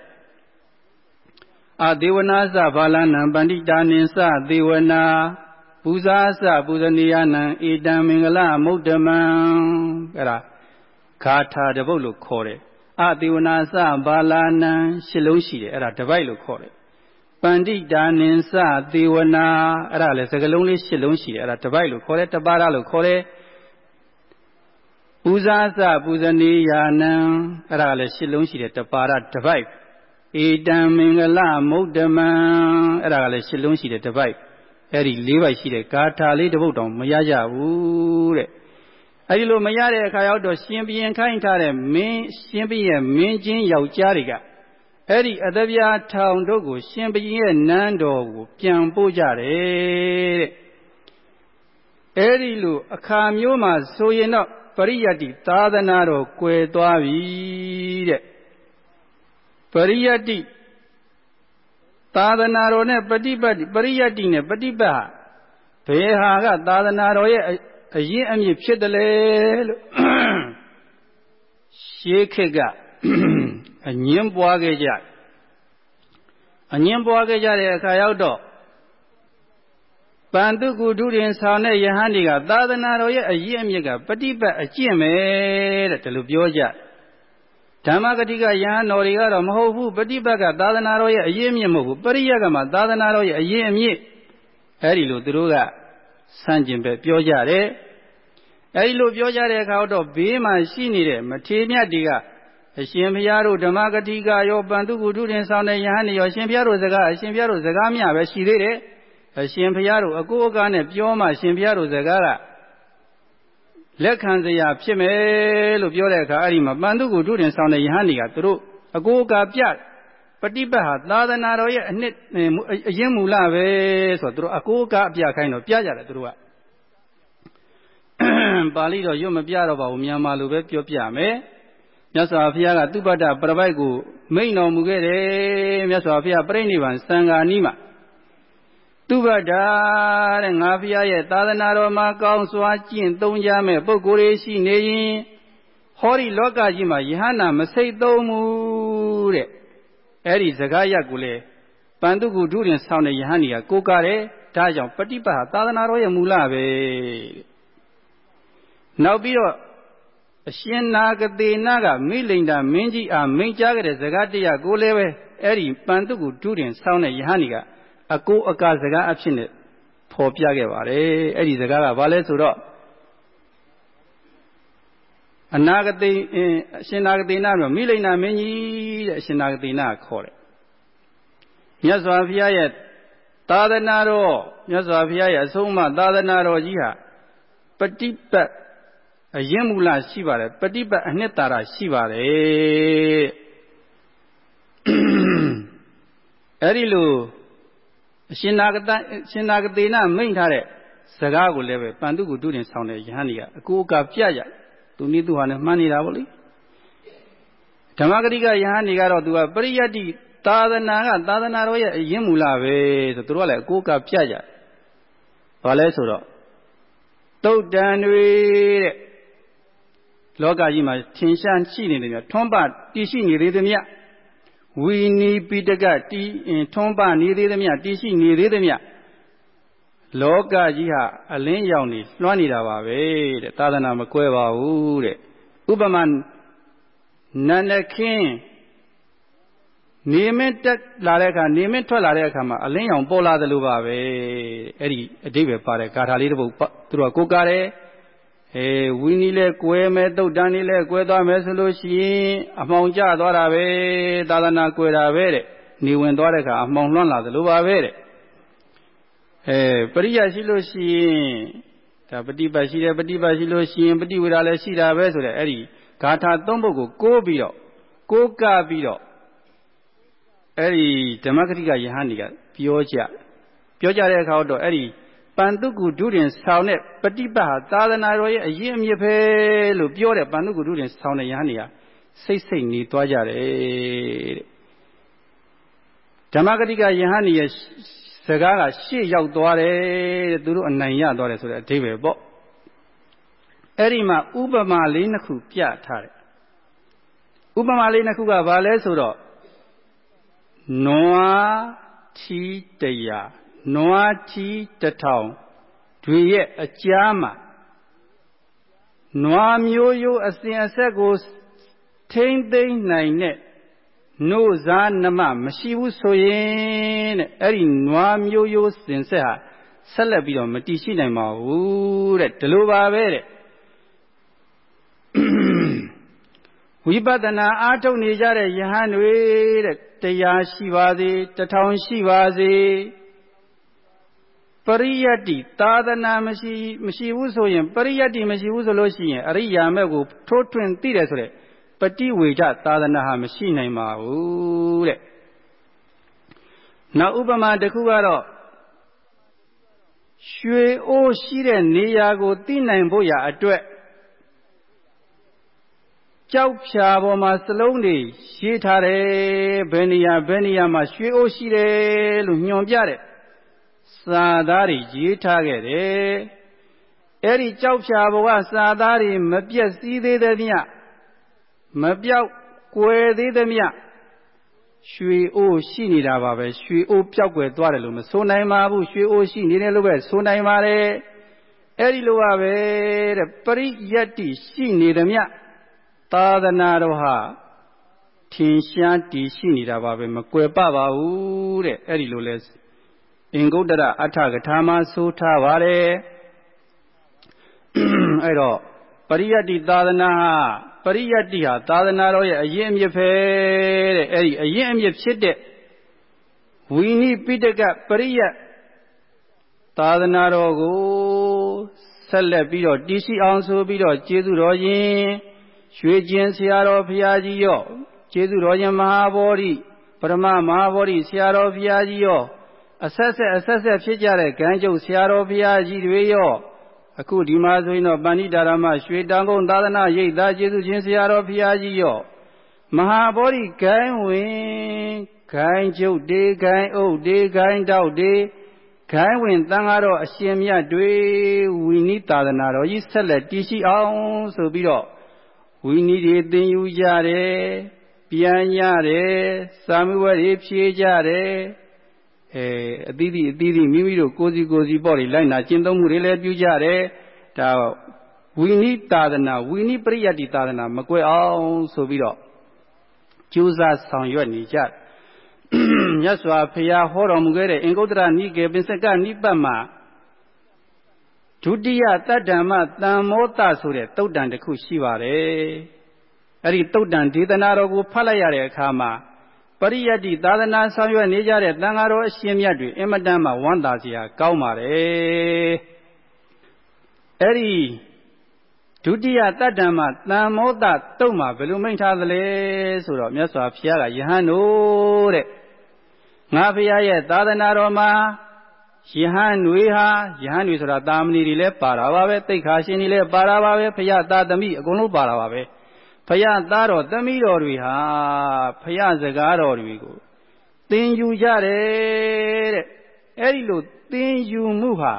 အာဒေဝနာသဘာလနံပန္တိတာနိသဒေဝနာပူဇာသပူဇနီယနံဧတံမင်္ဂလမုဒ္ဓမံအဲ့ဒါဂါထာတပုတ်လို့ခေါ်တယ်အဒေဝနာသဘာလနံရှစ်လုံးရှိတယ်အဲ့ဒါတပိုက်လို့ခေါ်တယ်ပ န္တိတာနိသသေဝနာအဲ့ဒါလည်းစကလုံးလေးရှစ်လုံးရှိတယ်အဲ့ဒါတပိုက်လို့ခေါ်တယ်တပါးရလို့ခေါ်တယ်ပူဇာသပူဇနီယာနံအဲ့ဒါလည်းရှစ်လုံးရှိတယ်တပါရတပိုက်ဧတံမင်္ဂလမုဒ္ဓမံအဲ့ဒါကလည်းရှစ်လုံးရှိတယ်တပိုက်အဲ့ဒီလေးပိုက်ရှိတဲ့ဂါထာလေးတစ်ပုဒ်တောင်မရကြဘူးတဲ့အဲ့ဒီလိုမရတဲ့အခါရောက်တော့ရှင်ဘရင်ခိုင်းထားတဲ့မင်းရှင်ဘရင်မင်းချင်းယောက်ျားတွေက အဲ့ဒီအတပြားထောင်တို့ကိုရှင်ဘရင်ရဲ့နန်းတော်ကိုပြန်ပို့ကြတယ်တဲ့အဲ့ဒီလိုအခါမျိုးမှာဆိုရင်တော့ပရိယတ္တိသာသနာတော်ကွယ်သွားပြီတဲ့ပရိယတ္တိသာသနာတော်နဲ့ပฏิပတ်ပရိယတ္တိနဲ့ပฏิပတ်ဘယ်ဟာကသာသနာတော်ရဲ့အရင်အမြစ်ဖြစ်တယ်လေလို့ရှေးခေတ်က အငင်းပွားခဲ့ကြအငင်းပွားခဲ့ကြတဲ့အခါရောက်တော့ပန္တုကုဒုရင်ဆောင်တဲ့ယဟန်တွေကသာသနာတော်ရဲ့အရေးအမြစ်ကပฏิပတ်အကျင့်ပဲတဲ့ဒီလိုပြောကြဓမ္မဂတိကယဟန်တော်တွေကတော့မဟုတ်ဘူးပฏิပတ်ကသာသနာတော်ရဲ့အရေးအမြစ်မဟုတ်ဘူးပရိယတ်ကမှသာသနာတော်ရဲ့အရေးအမြစ်အဲဒီလိုသူတို့ကဆန့်ကျင်ပဲပြောကြတယ်အဲဒီလိုပြောကြတဲ့အခါတော့ဘေးမှာရှိနေတဲ့မထေမြတ်တွေက အရှင်ဘုရားတို့ဓမ္မဂတိကရောပန္တုကုဒုရင်ဆောင်တဲ့ယဟန်တွေရောအရှင်ဘုရားတို့စကားအရှင်ဘုရားတို့စကားမြပဲရှိသေးတယ်အရှင်ဘုရားတို့အကိုအကားနဲ့ပြောမှရှင်ဘုရားတို့စကားကလက်ခံစရာဖြစ်မယ်လို့ပြောတဲ့အခါအဲ့ဒီမှာပန္တုကိုဒုတင်ဆောင်တဲ့ယဟန်တွေကသူတို့အကိုအကားပြပฏิပတ်ဟာသာသနာတော်ရဲ့အနှစ်အရင်မူလပဲဆိုတော့သူတို့အကိုအကားအပြခိုင်းတော့ပြကြတယ်သူတို့ကပါဠိတော်ရွတ်မပြတော့ပါဘူးမြန်မာလိုပဲပြောပြမယ် မြတ်စွာဘုရားကသူပ္ပတ္တပရပိုက်ကိုမိန့်တော်မူခဲ့တယ်မြတ်စွာဘုရားပြိဋိဘံစံဃာနီးမှာသူဘတာတဲ့ငါဖျားရဲ့သာသနာတော်မှာကောင်းစွာကျင့်သုံးကြမဲ့ပုဂ္ဂိုလ်တွေရှိနေရင်ဟောဒီလောကကြီးမှာယဟနာမစိတ်သုံးမှုတဲ့အဲ့ဒီစကားရက်ကိုလေပန္တုကုဒုရင်ဆောင်းတဲ့ယဟန်ကြီးကကိုးကားတယ်ဒါကြောင့်ပฏิပတ်ဟာသာသနာတော်ရဲ့မူလပဲနောက်ပြီးတော့ အရှင်နာဂတိနာကမိလိန်တာမင်းကြီးအားမိန်ကြားခဲ့တဲ့စကားတရားကိုလည်းပဲအဲ့ဒီပန္တုကုဒုရင်ဆောင်းတဲ့ယဟန်ကြီးကအကိုအကာစကားအဖြစ်နဲ့ဖော်ပြခဲ့ပါတယ်အဲ့ဒီစကားကဘာလဲဆိုတော့အနာဂတိအရှင်နာဂတိနာမိလိန်နာမင်းကြီးတဲ့အရှင်နာဂတိနာခေါ်တယ်မြတ်စွာဘုရားရဲ့သာသနာတော်မြတ်စွာဘုရားရဲ့အဆုံးအမသာသနာတော်ကြီးဟာပฏิပတ် အရင်မူလရှိပါတယ်ပฏิပတ်အနှစ်သာရရှိပါတယ်အဲ့ဒီလိုအရှင်နာဂတရှင်နာဂတေနမိန့်ထားတဲ့စကားကိုလည်းပဲပန္တုကုတုတင်ဆောင်တဲ့ယဟန်ကြီးကအကိုအကာပြရသူနည်းသူဟာနဲ့မှန်းနေတာပေါ့လေဓမ္မဂရိကယဟန်ကြီးကတော့သူကပရိယတ္တိသာသနာကသာသနာတော်ရဲ့အရင်မူလပဲဆိုသူတို့ကလည်းအကိုအကာပြကြဘာလဲဆိုတော့တုတ်တန်တွေတဲ့ လောကကြီးမှာထင်ရှားရှိနေတယ်မြတ်ထွန်းပတည်ရှိနေသေးတယ်မြတ်ဝီနီပိတကတီးထွန်းပနေသေးသမျှတည်ရှိနေသေးသမျှလောကကြီးဟာအလင်းရောင်နေလွှမ်းနေတာပါပဲတဲ့သာသနာမကွဲပါဘူးတဲ့ဥပမာနန္ဒခင်းနေမင်းတက်လာတဲ့အခါနေမင်းထွက်လာတဲ့အခါမှာအလင်းရောင်ပေါ်လာသလိုပါပဲအဲ့ဒီအတိပ္ပယ်ပါတဲ့ဂါထာလေးတစ်ပုဒ်သူတို့ကကိုးကားတယ် အဲဝီနီလဲကွဲမယ်တုတ်တန်းလေးလဲကွဲသွားမယ်ဆိုလို့ရှိရင်အမှောင်ကျသွားတာပဲသာသနာကွဲတာပဲတဲ့နေဝင်သွားတဲ့အခါအမှောင်လွှမ်းလာသလိုပါပဲတဲ့အဲပရိယရှိလို့ရှိရင်ဒါပฏิပတ်ရှိတယ်ပฏิပတ်ရှိလို့ရှိရင်ပฏิဝေဒလည်းရှိတာပဲဆိုတဲ့အဲ့ဒီဂါထာသုံးပုဒ်ကိုကိုးပြီးတော့ကိုးကပြီးတော့အဲ့ဒီဓမ္မဂတိကယဟန်ကြီးကပြောကြပြောကြတဲ့အခါတော့အဲ့ဒီ ပန်တုကုဒုရင်ဆောင်းတဲ့ပฏิပတ်ဟာသာသနာတော်ရဲ့အရင်အမြစ်ပဲလို့ပြောတဲ့ပန်တုကုဒုရင်ဆောင်းတဲ့ယဟန်ကြီးကစိတ်စိတ်နေသွားကြတယ်တဲ့ဓမ္မဂတိကယဟန်ကြီးရဲ့စကားကရှေ့ရောက်သွားတယ်တဲ့သူတို့အနိုင်ရသွားတယ်ဆိုတဲ့အဓိပ္ပာယ်ပေါ့အဲ့ဒီမှာဥပမာလေးနှစ်ခုပြထားတယ်ဥပမာလေးနှစ်ခုကဘာလဲဆိုတော့နွားထီတရာ နွားထီတထောင်တွေရဲ့အကြားမှာနွားမျိုးရိုးအစဉ်အဆက်ကိုထိမ့်သိမ့်နိုင်တဲ့နို့စားနမမရှိဘူးဆိုရင်တဲ့အဲ့ဒီနွားမျိုးရိုးစင်ဆက်ဟာဆက်လက်ပြီးတော့မတည်ရှိနိုင်ပါဘူးတဲ့ဒီလိုပါပဲတဲ့ဝိပဿနာအားထုတ်နေကြတဲ့ယဟန်တွေတဲ့တရားရှိပါစေတထောင်ရှိပါစေ ပရိယတ္တိသာသနာမရှိမရှိဘူးဆိုရင်ပရိယတ္တိမရှိဘူးဆိုလို့ရှိရင်အရိယာမဲ့ကိုထိုးထွင်းသိတယ်ဆိုတဲ့ပฏิဝေဒသာသနာဟာမရှိနိုင်ပါဘူးတဲ့နောက်ဥပမာတစ်ခုကတော့ရွှေအိုးရှိတဲ့နေရာကိုသိနိုင်ဖို့ရာအတွက်ကြောက်ဖြာပေါ်မှာစလုံးတွေရေးထားတယ်ဘယ်နေရာဘယ်နေရာမှာရွှေအိုးရှိတယ်လို့ညွှန်ပြတဲ့ စာသားတွေရေးထားခဲ့တယ်အဲ့ဒီကြောက်ဖြာပေါ်ကစာသားတွေမပြည့်စည်သေးတဲ့မြမပြောက်ကွယ်သေးသမျှရွှေအိုးရှိနေတာပါပဲရွှေအိုးပြောက်ကွယ်သွားတယ်လို့မဆိုနိုင်ပါဘူးရွှေအိုးရှိနေတယ်လို့ပဲဆိုနိုင်ပါတယ်အဲ့ဒီလိုပါပဲတဲ့ပရိယတ္တိရှိနေသမျှသာသနာတော်ဟာထင်ရှားတည်ရှိနေတာပါပဲမကွယ်ပပါဘူးတဲ့အဲ့ဒီလိုလဲ အင်္ဂုတ္တရအထကထာမှာဆိုထားပါတယ်အဲ့တော့ပရိယတ္တိသာသနာဟာပရိယတ္တိဟာသာသနာတော်ရဲ့အရင်အမြစ်ပဲတဲ့အဲ့ဒီအရင်အမြစ်ဖြစ်တဲ့ဝီနိပိတကပရိယသာသနာတော်ကိုဆက်လက်ပြီးတော့တည်ရှိအောင်ဆိုပြီးတော့ကျေးဇူးတော်ရင်ရွှေကျင်ဆရာတော်ဘုရားကြီးရောကျေးဇူးတော်ရှင်မဟာဗောဓိပရမမဟာဗောဓိဆရာတော်ဘုရားကြီးရော အဆက်ဆက်အဆက်ဆက်ဖြစ်ကြတဲ့ဂန်းကျုပ်ဆရာတော်ဘုရားကြီးတွေရောအခုဒီမှာဆိုရင်တော့ပဏိတာရမရွှေတန်ကုန်သာသနာရိပ်သာကျေးဇူးရှင်ဆရာတော်ဘုရားကြီးရောမဟာဗောဓိဂိုင်းဝင်ဂိုင်းကျုပ်တေဂိုင်းအုပ်တေဂိုင်းတောက်တေဂိုင်းဝင်တန်ဃာတော်အရှင်မြတ်တွေဝီနိသာသနာတော်ကြီးဆက်လက်တည်ရှိအောင်ဆိုပြီးတော့ဝီနိတွေသင်ယူကြတယ်ပြန်ကြတယ်စာမဝဲတွေဖြေကြတယ် အဲအသီးသီးအသီးသီးမိမိတို့ကိုယ်စီကိုယ်စီပေါ့လေလိုက်နာကျင့်သုံးမှုတွေလည်းပြုကြတယ်ဒါဝီနိသာသနာဝီနိပရိယတ္တိသာသနာမကွဲအောင်ဆိုပြီးတော့ကြိုးစားဆောင်ရွက်နေကြမြတ်စွာဘုရားဟောတော်မူခဲ့တဲ့အင်္ဂုတ္တရနိကေပင်စကနိပတ်မှာဒုတိယတတ္တမတံမောတဆိုတဲ့တုတ်တန်တစ်ခုရှိပါတယ်အဲ့ဒီတုတ်တန်ဒေသနာတော်ကိုဖတ်လိုက်ရတဲ့အခါမှာ ပရိယတ္တိသာသနာဆောင်ရွက်နေကြတဲ့တန်ဃာတော်အရှင်မြတ်တွေအင်မတန်မှဝမ်းသာစရာကောင်းပါတယ်အဲ့ဒီဒုတိယတတ္တမတန်မောတတုတ်မှာဘယ်လိုမိန့်ထားသလဲဆိုတော့မြတ်စွာဘုရားကယဟန်တို့တဲ့ငါဘုရားရဲ့သာသနာတော်မှာယဟန်တွေဟာယဟန်တွေဆိုတာတာမဏေတွေလည်းပါတာပါပဲတိတ်ခါရှင်တွေလည်းပါတာပါပဲဘုရားသာသမီအကုန်လုံးပါတာပါပဲ ဖယားသားတော်သမီးတော်တွေဟာဖယားစကားတော်တွေကိုသင်ယူကြတယ်တဲ့အဲ့ဒီလိုသင်ယူမှုဟာ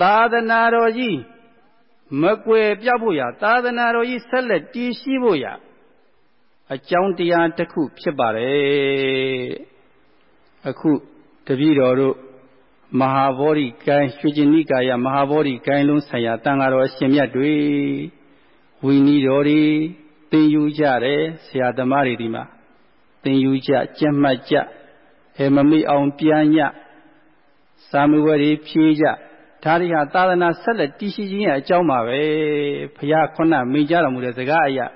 သာသနာတော်ကြီးမကွယ်ပြောက်ဖို့ရသာသနာတော်ကြီးဆက်လက်တည်ရှိဖို့ရအကြောင်းတရားတစ်ခုဖြစ်ပါတယ်အခုတပည့်တော်တို့မဟာဗောဓိကိုင်းရွှေကျင်နိကာယမဟာဗောဓိကိုင်းလုံးဆိုင်ရာတန်ဃာတော်အရှင်မြတ်တွေ ဝီနီတော်တွေသင်ယူကြတယ်ဆရာသမားတွေဒီမှာသင်ယူကြကြက်မှတ်ကြအဲမမိအောင်ပြန်ညစာမေဝတွေဖြေးကြဒါတွေဟာသာသနာဆက်လက်တည်ရှိခြင်းရဲ့အကြောင်းပါပဲဘုရားခုနမိန့်ကြတော်မူတဲ့စကားအရာ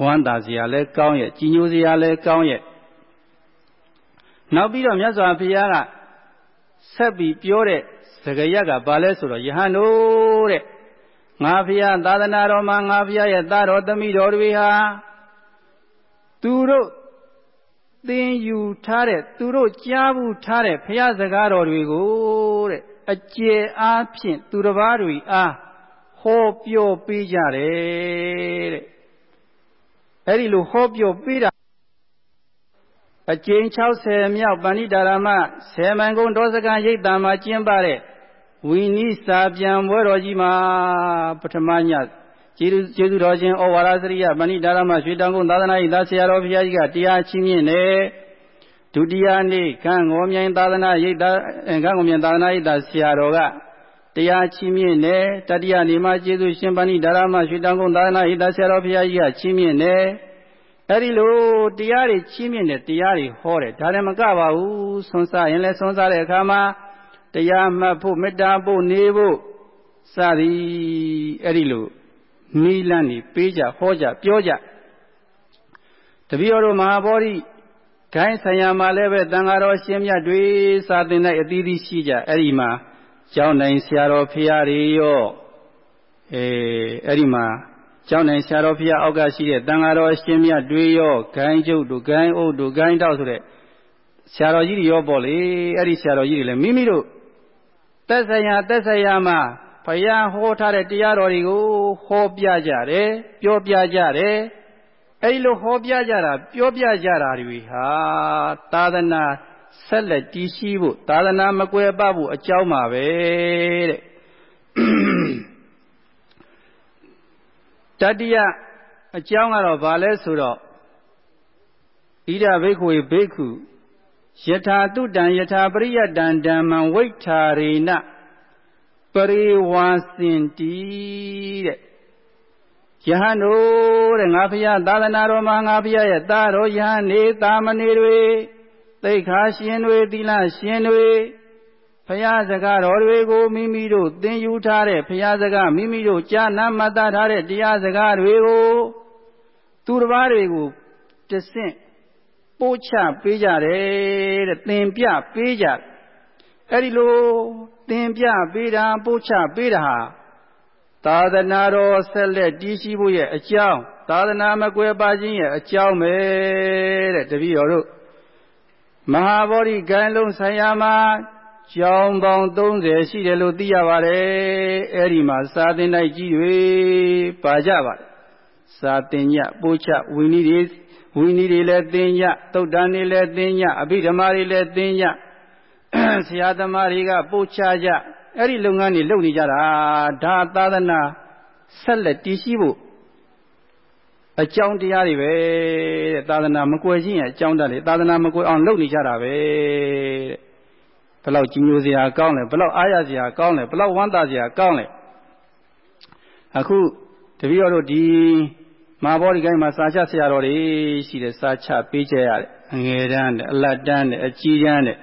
ဝမ်းသာစရာလဲကောင်းရဲ့ကြီးညိုစရာလဲကောင်းရဲ့နောက်ပြီးတော့မြတ်စွာဘုရားကဆက်ပြီးပြောတဲ့စကားရကဘာလဲဆိုတော့ယဟန်တို့တဲ့ ငါဘုရားသာသနာတော်မှာငါဘုရားရဲ့သားတော်သမီးတော်တွေဟာသူတို့သင်ယူထားတဲ့သူတို့ကြားဘူးထားတဲ့ဘုရားစကားတော်တွေကိုတဲ့အကျေအားဖြင့်သူတစ်ပါးတွေအားဟောပြောပေးကြတယ်တဲ့အဲ့ဒီလိုဟောပြောပေးတာအကျဉ်60မြောက်ပဏိတာရမဆေမန်ကုန်းဒေါစကံရိပ်တာမှာကျင်းပတဲ့ ဝီနိစာပြန်ပွဲတော်ကြီးမှာပထမညကျေးဇူးကျေးဇူးတော်ရှင်ဩဝါဒစရိယပဏိတာရမရွှေတောင်ကုန်းသာသနာ့ဤသားဆရာတော်ဘုရားကြီးကတရားချင်းမြင့်တယ်ဒုတိယနေ့ကံငေါမြိုင်သာသနာ့ရိပ်တာကံငေါမြိုင်သာသနာ့ရိပ်တာဆရာတော်ကတရားချင်းမြင့်တယ်တတိယနေ့မှာကျေးဇူးရှင်ပဏိတာရမရွှေတောင်ကုန်းသာသနာ့ရိပ်တာဆရာတော်ဘုရားကြီးကချင်းမြင့်တယ်အဲ့ဒီလိုတရားတွေချီးမြှင့်တဲ့တရားတွေဟောတယ်ဒါလည်းမကပါဘူးဆွန်စားရင်လည်းဆွန်စားတဲ့အခါမှာ တရားမှတ်ဖို့မေတ္တာဖို့နေဖို့စသည်အဲ့ဒီလိုနီးလန်းနေပေးကြဟောကြပြောကြတပည့်တော်မဟာဗောဓိဂိုင်းဆံရမှာလည်းပဲတန်ဃာတော်ရှင်မြတ်တွေစာသင်တဲ့အသီးသီးရှိကြအဲ့ဒီမှာကျောင်းနိုင်ဆရာတော်ဖရာတွေရောအဲအဲ့ဒီမှာကျောင်းနိုင်ဆရာတော်ဖရာအောက်ကရှိတဲ့တန်ဃာတော်ရှင်မြတ်တွေရောဂိုင်းကျုပ်တို့ဂိုင်းအုပ်တို့ဂိုင်းတောက်ဆိုတဲ့ဆရာတော်ကြီးတွေရောပေါ့လေအဲ့ဒီဆရာတော်ကြီးတွေလည်းမိမိတို့ သက်ဆိုင်ရာသက်ဆိုင်ရာမှာဘုရားဟောထားတဲ့တရားတော်တွေကိုဟောပြကြတယ်ပြောပြကြတယ်အဲ့လိုဟောပြကြတာပြောပြကြတာတွေဟာသာသနာဆက်လက်တည်ရှိဖို့သာသနာမကွယ်ပဖို့အကြောင်းပါပဲတဲ့တတိယအကြောင်းကတော့ဘာလဲဆိုတော့ဣဒဘိက္ခွေဘိက္ခု ယထာတုတံယထာပရိယတံဓမ္မံဝိဋ္ဌာရေနပရိဝါစင်တီတဲ့ယဟန်တို့တဲ့ငါဖရာသာသနာတော်မှာငါဖရာရဲ့သားတော်ယဟန်နေတာမဏေတွေသိခါရှင်တွေသီလရှင်တွေဖရာစကားတော်တွေကိုမိမိတို့သင်ယူထားတဲ့ဖရာစကားမိမိတို့ကြားနာမှတ်သားထားတဲ့တရားစကားတွေကိုသူတစ်ပါးတွေကိုတဆင့် ပို့ချပေးကြတယ်တဲ့သင်ပြပေးကြအဲ့ဒီလိုသင်ပြပေးတာပို့ချပေးတာဟာသာသနာတော်ဆက်လက်တည်ရှိဖို့ရဲ့အကြောင်းသာသနာမကွယ်ပါခြင်းရဲ့အကြောင်းပဲတဲ့တပည့်တော်တို့မဟာဗောဓိကံလုံးဆရာမှာကျောင်းပေါင်း30ရှိတယ်လို့သိရပါတယ်အဲ့ဒီမှာစာသင်တိုက်ကြီးတွေပါကြပါတယ် စာသင်ညပို့ချဝီနည်းတွေဝီနည်းတွေလည်းသင်ညသုတ်တန်တွေလည်းသင်ညအဘိဓမ္မာတွေလည်းသင်ညဆရာသမားတွေကပို့ချကြအဲ့ဒီလုပ်ငန်းတွေလုပ်နေကြတာဒါသာသနာဆက်လက်တည်ရှိဖို့အကြောင်းတရားတွေပဲတဲ့သာသနာမကွယ်ခြင်းရဲ့အကြောင်းတရားတွေသာသနာမကွယ်အောင်လုပ်နေကြတာပဲတဲ့ဘလောက်ကြီးညိုစရာကောင်းလဲဘလောက်အားရစရာကောင်းလဲဘလောက်ဝမ်းသာစရာကောင်းလဲအခုတပည့်တော်တို့ဒီ မာဘောဒီကိုင်းမှာစာချဆရာတော်တွေရှိတယ်စာချပေးကြရတယ်အငယ်တန်းတဲ့အလတ်တန်းတဲ့အကြီးတန်းတဲ့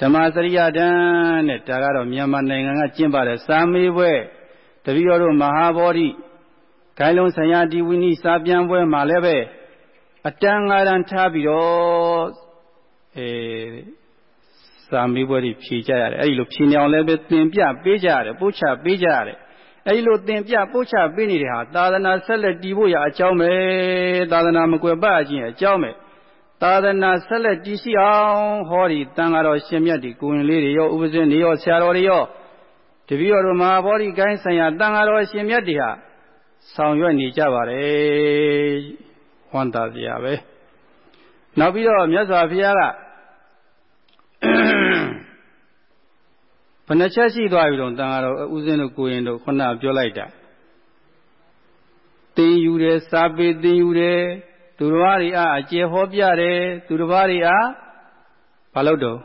ဓမ္မစရိယတန်းတဲ့ဒါကတော့မြန်မာနိုင်ငံကကျင့်ပတဲ့စာမေးပွဲတပည့်တော်တို့မဟာဗောဓိဂိုင်းလုံးဆရာဒီဝိနိစာပြန်ပွဲမှာလည်းပဲအတန်းငါးတန်းထားပြီးတော့အဲစာမေးပွဲတွေဖြေကြရတယ်အဲ့ဒီလိုဖြေနေအောင်လည်းပဲသင်ပြပေးကြရတယ်ပို့ချပေးကြရတယ် အဲ့ဒီလိုသင်ပြပို့ချပေးနေတဲ့ဟာသာသနာဆက်လက်တည်ဖို့ရအကြောင်းပဲသာသနာမကွယ်ပခြင်းအကြောင်းပဲသာသနာဆက်လက်တည်ရှိအောင်ဟောဒီတန်ဃာတော်ရှင်မြတ်ဒီကိုဝင်လေးတွေရောဥပဇင်းတွေရောဆရာတော်တွေရောတပည့်တော်တို့မဟာဗောဓိကိုင်းဆိုင်ရာတန်ဃာတော်ရှင်မြတ်တွေဟာဆောင်ရွက်နေကြပါတယ်ဝန္တာစရာပဲနောက်ပြီးတော့မြတ်စွာဘုရားက ဘယ်နှချက်ရှိသွားပြီတော့တန်ဃာတော်ဦးဇင်းတို့ကိုရင်တို့ခုနပြောလိုက်တာတင်ယူတယ်စာပေတင်ယူတယ်သူတော်ဘာတွေအားအကျေဟောပြတယ်သူတော်ဘာတွေအားဘာလို့တော့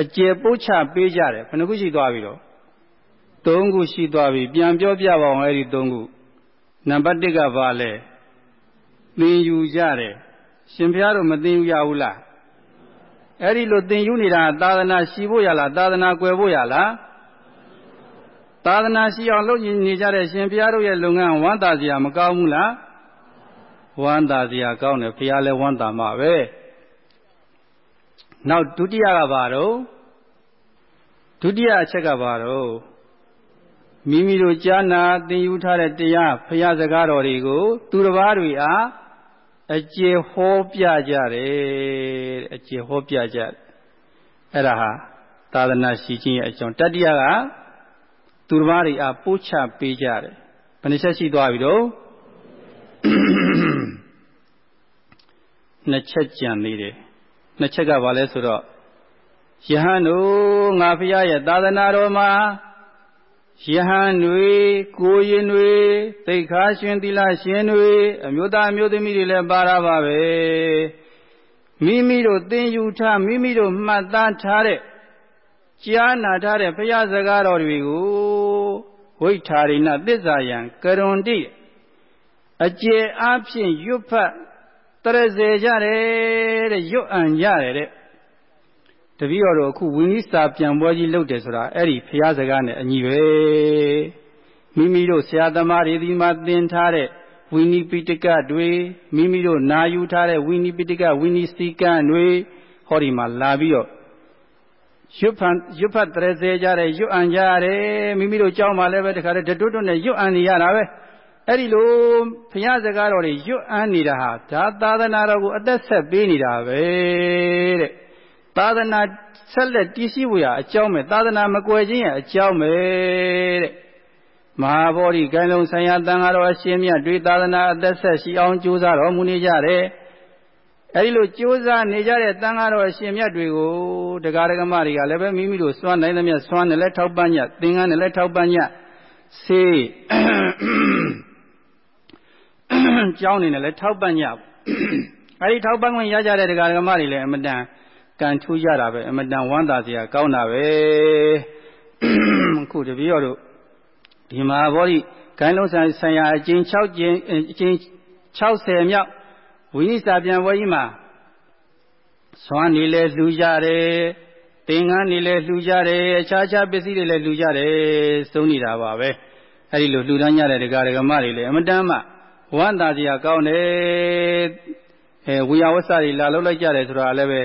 အကျေပုတ်ချပေးကြတယ်ဘယ်နှခုရှိသွားပြီတော့သုံးခုရှိသွားပြီပြန်ပြောပြပါအောင်အဲ့ဒီသုံးခုနံပါတ်1ကဘာလဲသင်ယူကြတယ်ရှင်ဘုရားတို့မသင်ယူရဘူးလား အဲ့ဒီလိုသင်ယူနေတာသာသနာရှိဖို့ရလားသာသနာကွယ်ဖို့ရလားသာသနာရှိအောင်လုပ်နေကြတဲ့ရှင်ဘုရားတို့ရဲ့လုပ်ငန်းဝမ်းသာစရာမကောင်းဘူးလားဝမ်းသာစရာကောင်းတယ်ဘုရားလည်းဝမ်းသာမှာပဲနောက်ဒုတိယကဘာတော့ဒုတိယအချက်ကဘာတော့မိမိတို့ကြားနာသင်ယူထားတဲ့တရားဘုရားစကားတော်တွေကို သူတစ်ပါးတွေအား အကျေဟောပြကြတယ်အကျေဟောပြကြတယ်အဲ့ဒါဟာသာသနာရှိခြင်းရဲ့အကြောင်းတတိယကသူတစ်ပါးတွေအားပို့ချပေးကြတယ်ဘယ်နှချက်ရှိသွားပြီတော့နှစ်ချက်ကြံသေးတယ်နှစ်ချက်ကဘာလဲဆိုတော့ယဟန်တို့ငါဖရာရဲ့သာသနာတော်မှာ ယဟန်တွေကိုရင်တွေသိခါရှင်သီလရှင်တွေအမျိုးသားအမျိုးသမီးတွေလည်းပါတာပါပဲမိမိတို့သင်ယူထားမိမိတို့မှတ်သားထားတဲ့ကြားနာထားတဲ့ဘုရားစကားတော်တွေကိုဝိထာရိဏသစ္စာယံကရွန်တိအကျေအားဖြင့်ရွတ်ဖတ်တရစေကြတယ်တဲ့ရွတ်အံကြတယ်တဲ့ တပည့်တော်တို့အခုဝိနည်းစာပြန်ပွဲကြီးလုပ်တယ်ဆိုတာအဲ့ဒီဖျားစကားနဲ့အညီပဲမိမိတို့ဆရာသမားတွေဒီမှာသင်ထားတဲ့ဝိနည်းပိဋကတွေမိမိတို့နာယူထားတဲ့ဝိနည်းပိဋကဝိနည်းစည်းကမ်းတွေဟောဒီမှာလာပြီးတော့ရွတ်ဖန်ရွတ်ဖတ်တရစေကြတယ်ရွတ်အံကြရတယ်မိမိတို့ကြောင်းမှာလည်းပဲတခါတည်းတွတ်တွတ်နဲ့ရွတ်အံနေရတာပဲအဲ့ဒီလိုဘုရားစကားတော်တွေရွတ်အံ့နေတာဟာဒါသာသနာတော်ကိုအသက်ဆက်ပေးနေတာပဲတဲ့ သာသနာဆက်လက်တည်ရှိဖို့ရအကြောင်းပဲသာသနာမကွယ်ခြင်းရအကြောင်းပဲတဲ့မဟာဗောဓိကံလုံးဆိုင်ရာတန်ဃာတော်အရှင်မြတ်တွေသာသနာအသက်ဆက်ရှိအောင်ကြိုးစားတော်မူနေကြတယ်အဲဒီလိုကြိုးစားနေကြတဲ့တန်ဃာတော်အရှင်မြတ်တွေကိုတရားဓမ္မတွေကလည်းပဲမိမိတို့စွမ်းနိုင်သမျှစွမ်းနဲ့လည်းထောက်ပံ့ညသင်္ကန်းနဲ့လည်းထောက်ပံ့ညဆေးကျောင်းနေနဲ့လည်းထောက်ပံ့ညအဲဒီထောက်ပံ့ခွင့်ရကြတဲ့တရားဓမ္မတွေလည်းအမတန် ကံထူးကြတာပဲအမတန်ဝမ်းသာစရာကောင်းတာပဲခုတပည့်တော်တို့ဒီမှာဘောဓိဂိုင်းလုံးဆိုင်ဆိုင်ရာအကျဉ်6ကျင်းအကျဉ်60မြောက်ဝိနိစာပြန်ပွဲကြီးမှာသွမ်းနေလဲလှူကြတယ်သင်္ကန်းနေလဲလှူကြတယ်အခြားခြားပစ္စည်းတွေလည်းလှူကြတယ်စုံနေတာပါပဲအဲဒီလိုလှူဒန်းကြတဲ့ဒကာဒကမတွေလည်းအမတန်မှဝမ်းသာစရာကောင်းတယ်အဲဝိယဝဆတွေလာလောက်လိုက်ကြတယ်ဆိုတာလည်းပဲ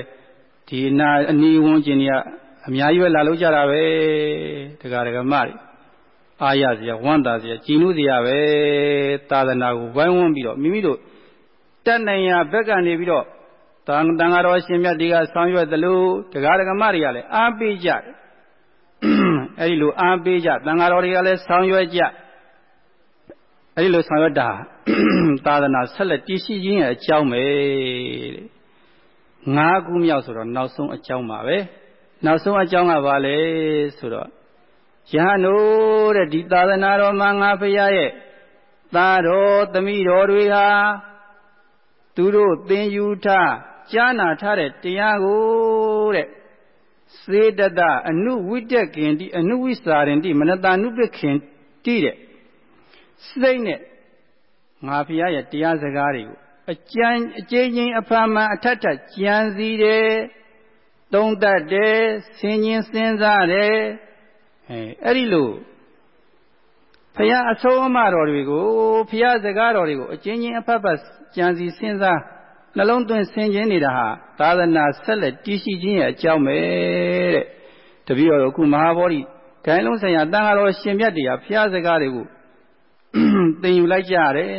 ဒီနာအနီးဝန်းကျင်တွေကအများကြီးပဲလာလို့ကြတာပဲတရားဒဂမတွေအာရစရာဝမ်းသာစရာကြည်နူးစရာပဲသာသနာကိုဝိုင်းဝန်းပြီးတော့မိမိတို့တတ်နိုင်ရာဘက်ကနေပြီးတော့တန်တန်ဃာတော်ရှင်မြတ်တွေကဆောင်ရွက်သလိုတရားဒဂမတွေကလည်းအားပေးကြတယ်အဲဒီလိုအားပေးကြတန်ဃာတော်တွေကလည်းဆောင်ရွက်ကြအဲဒီလိုဆောင်ရွက်တာသာသနာဆက်လက်တည်ရှိခြင်းရဲ့အကြောင်းပဲတဲ့ ၅ခုမြောက်ဆိုတော့နောက်ဆုံးအကြောင်းပါပဲနောက်ဆုံးအကြောင်းကဘာလဲဆိုတော့ယဟန်တို့တဲ့ဒီသာသနာတော်မှာငါဖရာရဲ့သားတော်သမီးတော်တွေဟာသူတို့သင်ယူထားကြားနာထားတဲ့တရားကိုတဲ့စေတတအနုဝိတက်ကင်တိအနုဝိစာရင်တိမနတာနုပခင်တိတဲ့စိတ်နဲ့ငါဖရာရဲ့တရားစကားတွေကို အကျဉ်းအကျဉ်းချင်းအဖန်မှန်အထက်ထက်ကြံစည်တယ်သုံးသပ်တယ်ဆင်ញင်စဉ်းစားတယ်အဲအဲ့ဒီလိုဖရာအဆုံးအမတော်တွေကိုဖရာစကားတော်တွေကိုအကျဉ်းချင်းအဖက်ဖက်ကြံစည်စဉ်းစားနှလုံးသွင်းဆင်ခြင်နေတာဟာသာသနာဆက်လက်တည်ရှိခြင်းရဲ့အကြောင်းပဲတဲ့တပည့်တော်တို့အခုမဟာဗောဓိဂိုင်းလုံးဆိုင်ရာတန်ဃာတော်ရှင်မြတ်တရားဖရာစကားတွေကိုသင်ယူလိုက်ကြရတယ်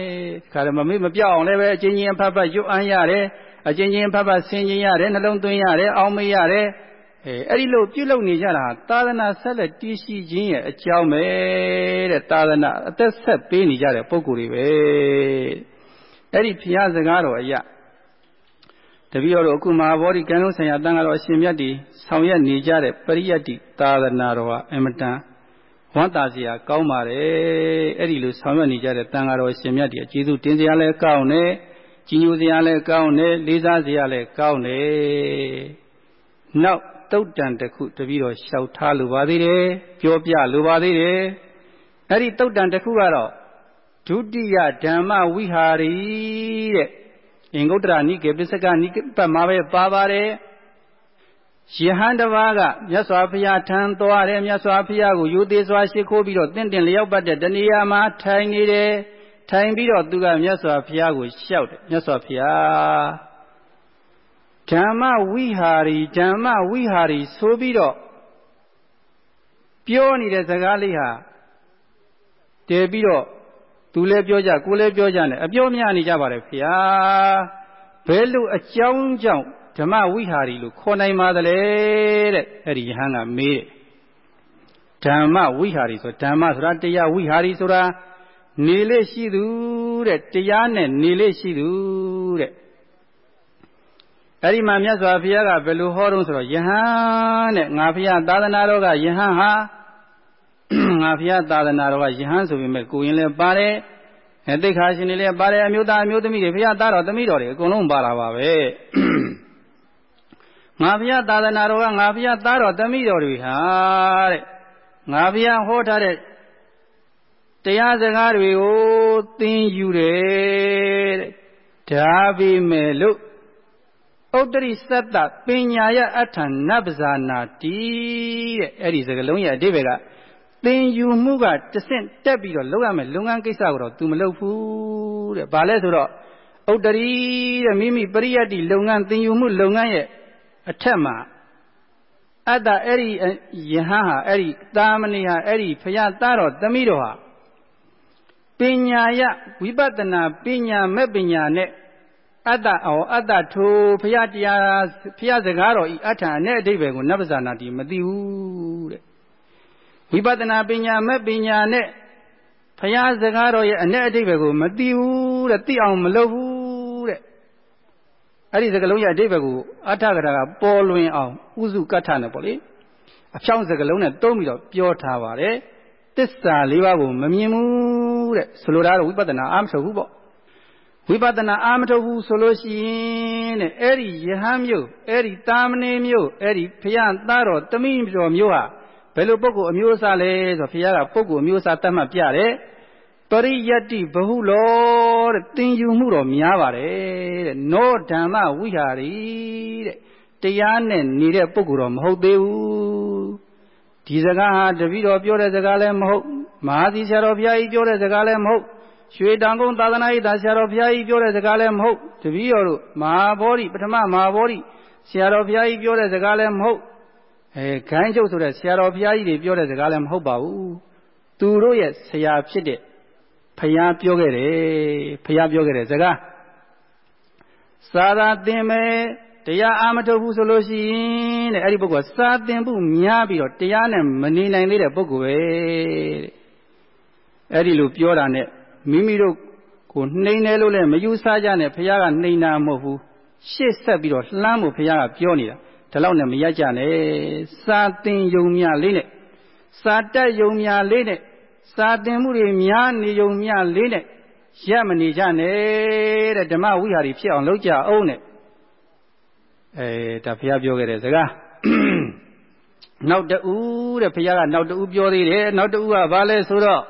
ခါရမမေ့မပြောက်အောင်လည်းပဲအချင်းချင်းအဖတ်ဖတ်ရွတ်အန်းရတယ်အချင်းချင်းအဖတ်ဖတ်ဆင်ခြင်ရတယ်နှလုံးသွင်းရတယ်အောင်းမေးရတယ်အဲအဲ့ဒီလိုပြုလုပ်နေကြတာသာသနာဆက်လက်တည်ရှိခြင်းရဲ့အကြောင်းပဲတဲ့သာသနာအသက်ဆက်ပေးနေကြတဲ့ပုံကိုယ်တွေပဲအဲ့ဒီဘုရားစကားတော်အရာတပည့်တော်တို့အခုမဟာဗောဓိကံလုံးဆိုင်ရာတန်ခါတော်အရှင်မြတ်ဒီဆောင်ရွက်နေကြတဲ့ပရိယတ္တိသာသနာတော်ဟာအမတန် ဝမ်းသာစရာကောင်းပါတယ်အဲ့ဒီလိုဆောင်ရွက်နေကြတဲ့တန်ဃာတော်ရှင်မြတ်တွေအကျေးဇူးတင်စရာလည်းကောင်းတယ်ကြီးညိုစရာလည်းကောင်းတယ်လေးစားစရာလည်းကောင်းတယ်နောက်တတုတ်တန်တစ်ခုတပည့်တော်လျှောက်ထားလိုပါသေးတယ်ပြောပြလိုပါသေးတယ်အဲ့ဒီတုတ်တန်တစ်ခုကတော့ဒုတိယဓမ္မဝိဟာရီတဲ့အင်္ဂုတ္တရနိကေပစ္စကနိပတ်မှာပဲပါပါတယ် ယဟန်တပါးကမြတ်စွာဘုရားထံသွားတယ်မြတ်စွာဘုရားကိုယူသေးစွာရှိခိုးပြီးတော့တင့်တယ်လျောက်ပတ်တဲ့တဏှာမှာထိုင်နေတယ်ထိုင်ပြီးတော့သူကမြတ်စွာဘုရားကိုလျှောက်တယ်မြတ်စွာဘုရားဓမ္မဝိဟာရီဓမ္မဝိဟာရီဆိုပြီးတော့ပြောနေတဲ့စကားလေးဟာတည်ပြီးတော့သူလည်းပြောကြကိုလည်းပြောကြနဲ့အပြောများနေကြပါတယ်ဖေဟာဘယ်လိုအကြောင်းကြောင့် ဓမ္မဝိဟာရီလို့ခေါ်နိုင်ပါသလဲတဲ့အဲ့ဒီယဟန်ကမေးတယ်ဓမ္မဝိဟာရီဆိုဓမ္မဆိုတာတရားဝိဟာရီဆိုတာနေလေရှိသူတဲ့တရားနဲ့နေလေရှိသူတဲ့အဲ့ဒီမှာမြတ်စွာဘုရားကဘယ်လိုဟောတော့ဆိုတော့ယဟန်တဲ့ငါဘုရားသာသနာတော်ကယဟန်ဟာငါဘုရားသာသနာတော်ကယဟန်ဆိုပေမဲ့ကိုရင်လည်းပါတယ်အဲတိခါရှင်တွေလည်းပါတယ်အမျိုးသားအမျိုးသမီးတွေဘုရားသားတော်သမီးတော်တွေအကုန်လုံးပါတာပါပဲ ငါဘုရားသာသနာတော်ကငါဘုရားသားတော်သမီးတော်တွေဟာတဲ့ငါဘုရားဟောထားတဲ့တရားစကားတွေကိုသင်ယူတယ်တဲ့ဒါပေမဲ့လို့ဥတ္တရိသတ္တပညာယအထံနဗ္ဗဇာနာတိတဲ့အဲ့ဒီစကားလုံးရဲ့အဓိပ္ပာယ်ကသင်ယူမှုကတဆင့်တက်ပြီးတော့လုပ်ရမယ်လုပ်ငန်းကိစ္စကိုတော့ तू မလုပ်ဘူးတဲ့။ဘာလဲဆိုတော့ဥတ္တရီတဲ့မိမိပရိယတ်တိလုပ်ငန်းသင်ယူမှုလုပ်ငန်းရဲ့ အထက်မှာအတ္တအဲ့ဒီယဟန်ဟာအဲ့ဒီတာမဏေဟာအဲ့ဒီဖရာသားတော်သမီးတော်ဟာပညာယဝိပဿနာပညာမဲ့ပညာနဲ့အတ္တအောအတ္တထိုဖရာတရားဖရာစကားတော်ဤအထာနဲ့အဓိပ္ပာယ်ကိုနဗ္ဗဇာနာတိမသိဘူးတဲ့ဝိပဿနာပညာမဲ့ပညာနဲ့ဖရာစကားတော်ရဲ့အ내အဓိပ္ပာယ်ကိုမသိဘူးတဲ့သိအောင်မလုပ်ဘူးတဲ့ အဲ့ဒီစကားလုံးရဲ့အဓိပ္ပာယ်ကိုအထကရာကပေါ်လွင်အောင်ဥစုကဋ္ဌနဲ့ပေါ့လေအဖြောင်းစကားလုံးနဲ့တုံးပြီးတော့ပြောထားပါတယ်တစ္ဆာလေးပါးကိုမမြင်ဘူးတဲ့ဆိုလိုတာတော့ဝိပဿနာအားမထုတ်ဘူးပေါ့ဝိပဿနာအားမထုတ်ဘူးဆိုလို့ရှိရင်တဲ့အဲ့ဒီယဟန်မျိုးအဲ့ဒီတာမဏေမျိုးအဲ့ဒီဖယားသားတော်တမိတော်မျိုးဟာဘယ်လိုပုဂ္ဂိုလ်အမျိုးအစားလဲဆိုဘုရားကပုဂ္ဂိုလ်အမျိုးအစားတတ်မှတ်ပြတယ် ပရိယတ္တိဘဟုလောတဲ့သင်ယူမှုတော်များပါတယ်တဲ့နောဓမ္မဝိဟာရီတဲ့တရားနဲ့နေတဲ့ပုဂ္ဂိုလ်တော်မဟုတ်သေးဘူးဒီစကားဟာတပည့်တော်ပြောတဲ့စကားလည်းမဟုတ်မဟာသီဆရာတော်ဘုရားကြီးပြောတဲ့စကားလည်းမဟုတ်ရွှေတန်ကုန်းသာသနာ့ဤသာဆရာတော်ဘုရားကြီးပြောတဲ့စကားလည်းမဟုတ်တပည့်တော်တို့မဟာဗောဓိပထမမဟာဗောဓိဆရာတော်ဘုရားကြီးပြောတဲ့စကားလည်းမဟုတ်အဲခိုင်းချုပ်ဆိုတဲ့ဆရာတော်ဘုရားကြီးတွေပြောတဲ့စကားလည်းမဟုတ်ပါဘူးသူတို့ရဲ့ဆရာဖြစ်တဲ့ ဖယားပြောခဲ့တယ်ဖယားပြောခဲ့တဲ့စကားစာသာသင်မယ်တရားအာမထုတ်ဘူးဆိုလို့ရှိရင်တဲ့အဲ့ဒီပုဂ္ဂိုလ်စာသင်ဖို့များပြီးတော့တရားနဲ့မနေနိုင်သေးတဲ့ပုဂ္ဂိုလ်ပဲတဲ့အဲ့ဒီလိုပြောတာနဲ့မိမိတို့ကိုနှိမ့်တယ်လို့လည်းမယူဆကြနဲ့ဖခင်ကနှိမ့်တာမဟုတ်ဘူးရှေ့ဆက်ပြီးတော့လှမ်းဖို့ဖခင်ကပြောနေတာဒါလောက်နဲ့မရကြနဲ့စာသင်ယုံများလေးနဲ့စာတက်ယုံများလေးနဲ့ စာသင်မှုတွေများနေယုံများလေးနဲ့ရက်မနေကြနဲ့တဲ့ဓမ္မဝိဟာရီဖြစ်အောင်လုပ်ကြအောင်နဲ့အဲဒါဘုရားပြောခဲ့တဲ့စကားနောက်တူတဲ့ဘုရားကနောက်တူပြောသေးတယ်နောက်တူကဘာလဲဆိုတော့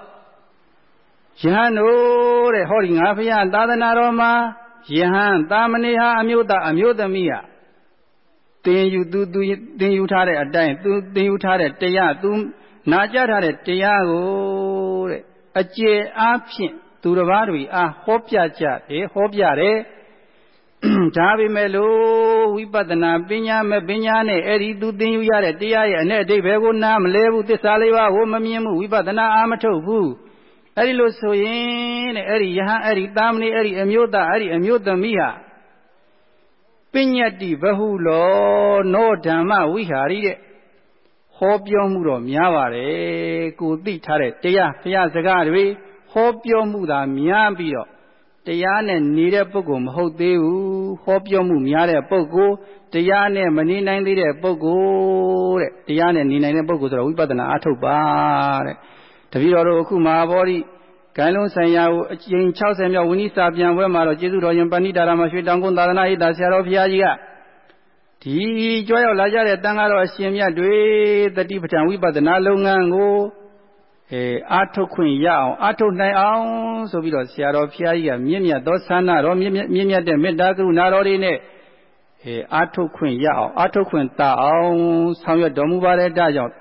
ယဟန်တို့တဲ့ဟောဒီငါဘုရားသာသနာတော်မှာယဟန်တာမဏေဟာအမျိုးသားအမျိုးသမီးဟာသင်ယူသူသူသင်ယူထားတဲ့အတိုင်းသူသင်ယူထားတဲ့တရားသူ နာကြားထားတဲ့တရားကိုတဲ့အကျေအားဖြင့်သူတစ်ပါးတွေအားဟောပြကြတယ်ဟောပြတယ်ဒါပေမဲ့လို့ဝိပဿနာပညာမဲ့ပညာနဲ့အဲ့ဒီသူသင်ယူရတဲ့တရားရဲ့အ내အတိတ်ဘယ်ကိုနားမလဲဘူးသစ္စာလေးပါးကိုမမြင်ဘူးဝိပဿနာအာမထုတ်ဘူးအဲ့ဒီလိုဆိုရင်တဲ့အဲ့ဒီယဟန်အဲ့ဒီတာမဏေအဲ့ဒီအမျိုးသားအဲ့ဒီအမျိုးသမီးဟာပညတ္တိဘဟုလောနောဓမ္မဝိဟာရီတဲ့ ဟောပြောမှုတော့များပါတယ်ကိုသိထားတဲ့တရားဘုရားစကားတွေဟောပြောမှုသာများပြီးတော့တရားနဲ့နေတဲ့ပုဂ္ဂိုလ်မဟုတ်သေးဘူးဟောပြောမှုများတဲ့ပုဂ္ဂိုလ်တရားနဲ့မနေနိုင်သေးတဲ့ပုဂ္ဂိုလ်တဲ့တရားနဲ့နေနိုင်တဲ့ပုဂ္ဂိုလ်ဆိုတော့ဝိပဿနာအထုတ်ပါတဲ့တပည့်တော်တို့အခုမဟာဗောဓိဂိုင်းလုံးဆိုင်ရာကိုအကျဉ်60မြောက်ဝိနည်းစာပြန်ပွဲမှာတော့ကျေးဇူးတော်ရှင်ပဏိတာရမရွှေတောင်ကုန်းသာသနာ့ဣတာဆရာတော်ဘုရားကြီးက ဒီကြွရောက်လာကြတဲ့တန်ဃာတော်အရှင်မြတ်တွေတတိပဋ္ဌာန်ဝိပဿနာလုပ်ငန်းကိုအဲအာထုတ်ခွင့်ရအောင်အာထုတ်နိုင်အောင်ဆိုပြီးတော့ဆရာတော်ဘုရားကြီးကမြင့်မြတ်သောဆန္ဒတော်မြင့်မြတ်တဲ့မေတ္တာကရုဏာတော်တွေနဲ့အဲအာထုတ်ခွင့်ရအောင်အာထုတ်ခွင့်တာအောင်ဆောင်ရွက်တော်မူပါတယ်ဒါကြောင့်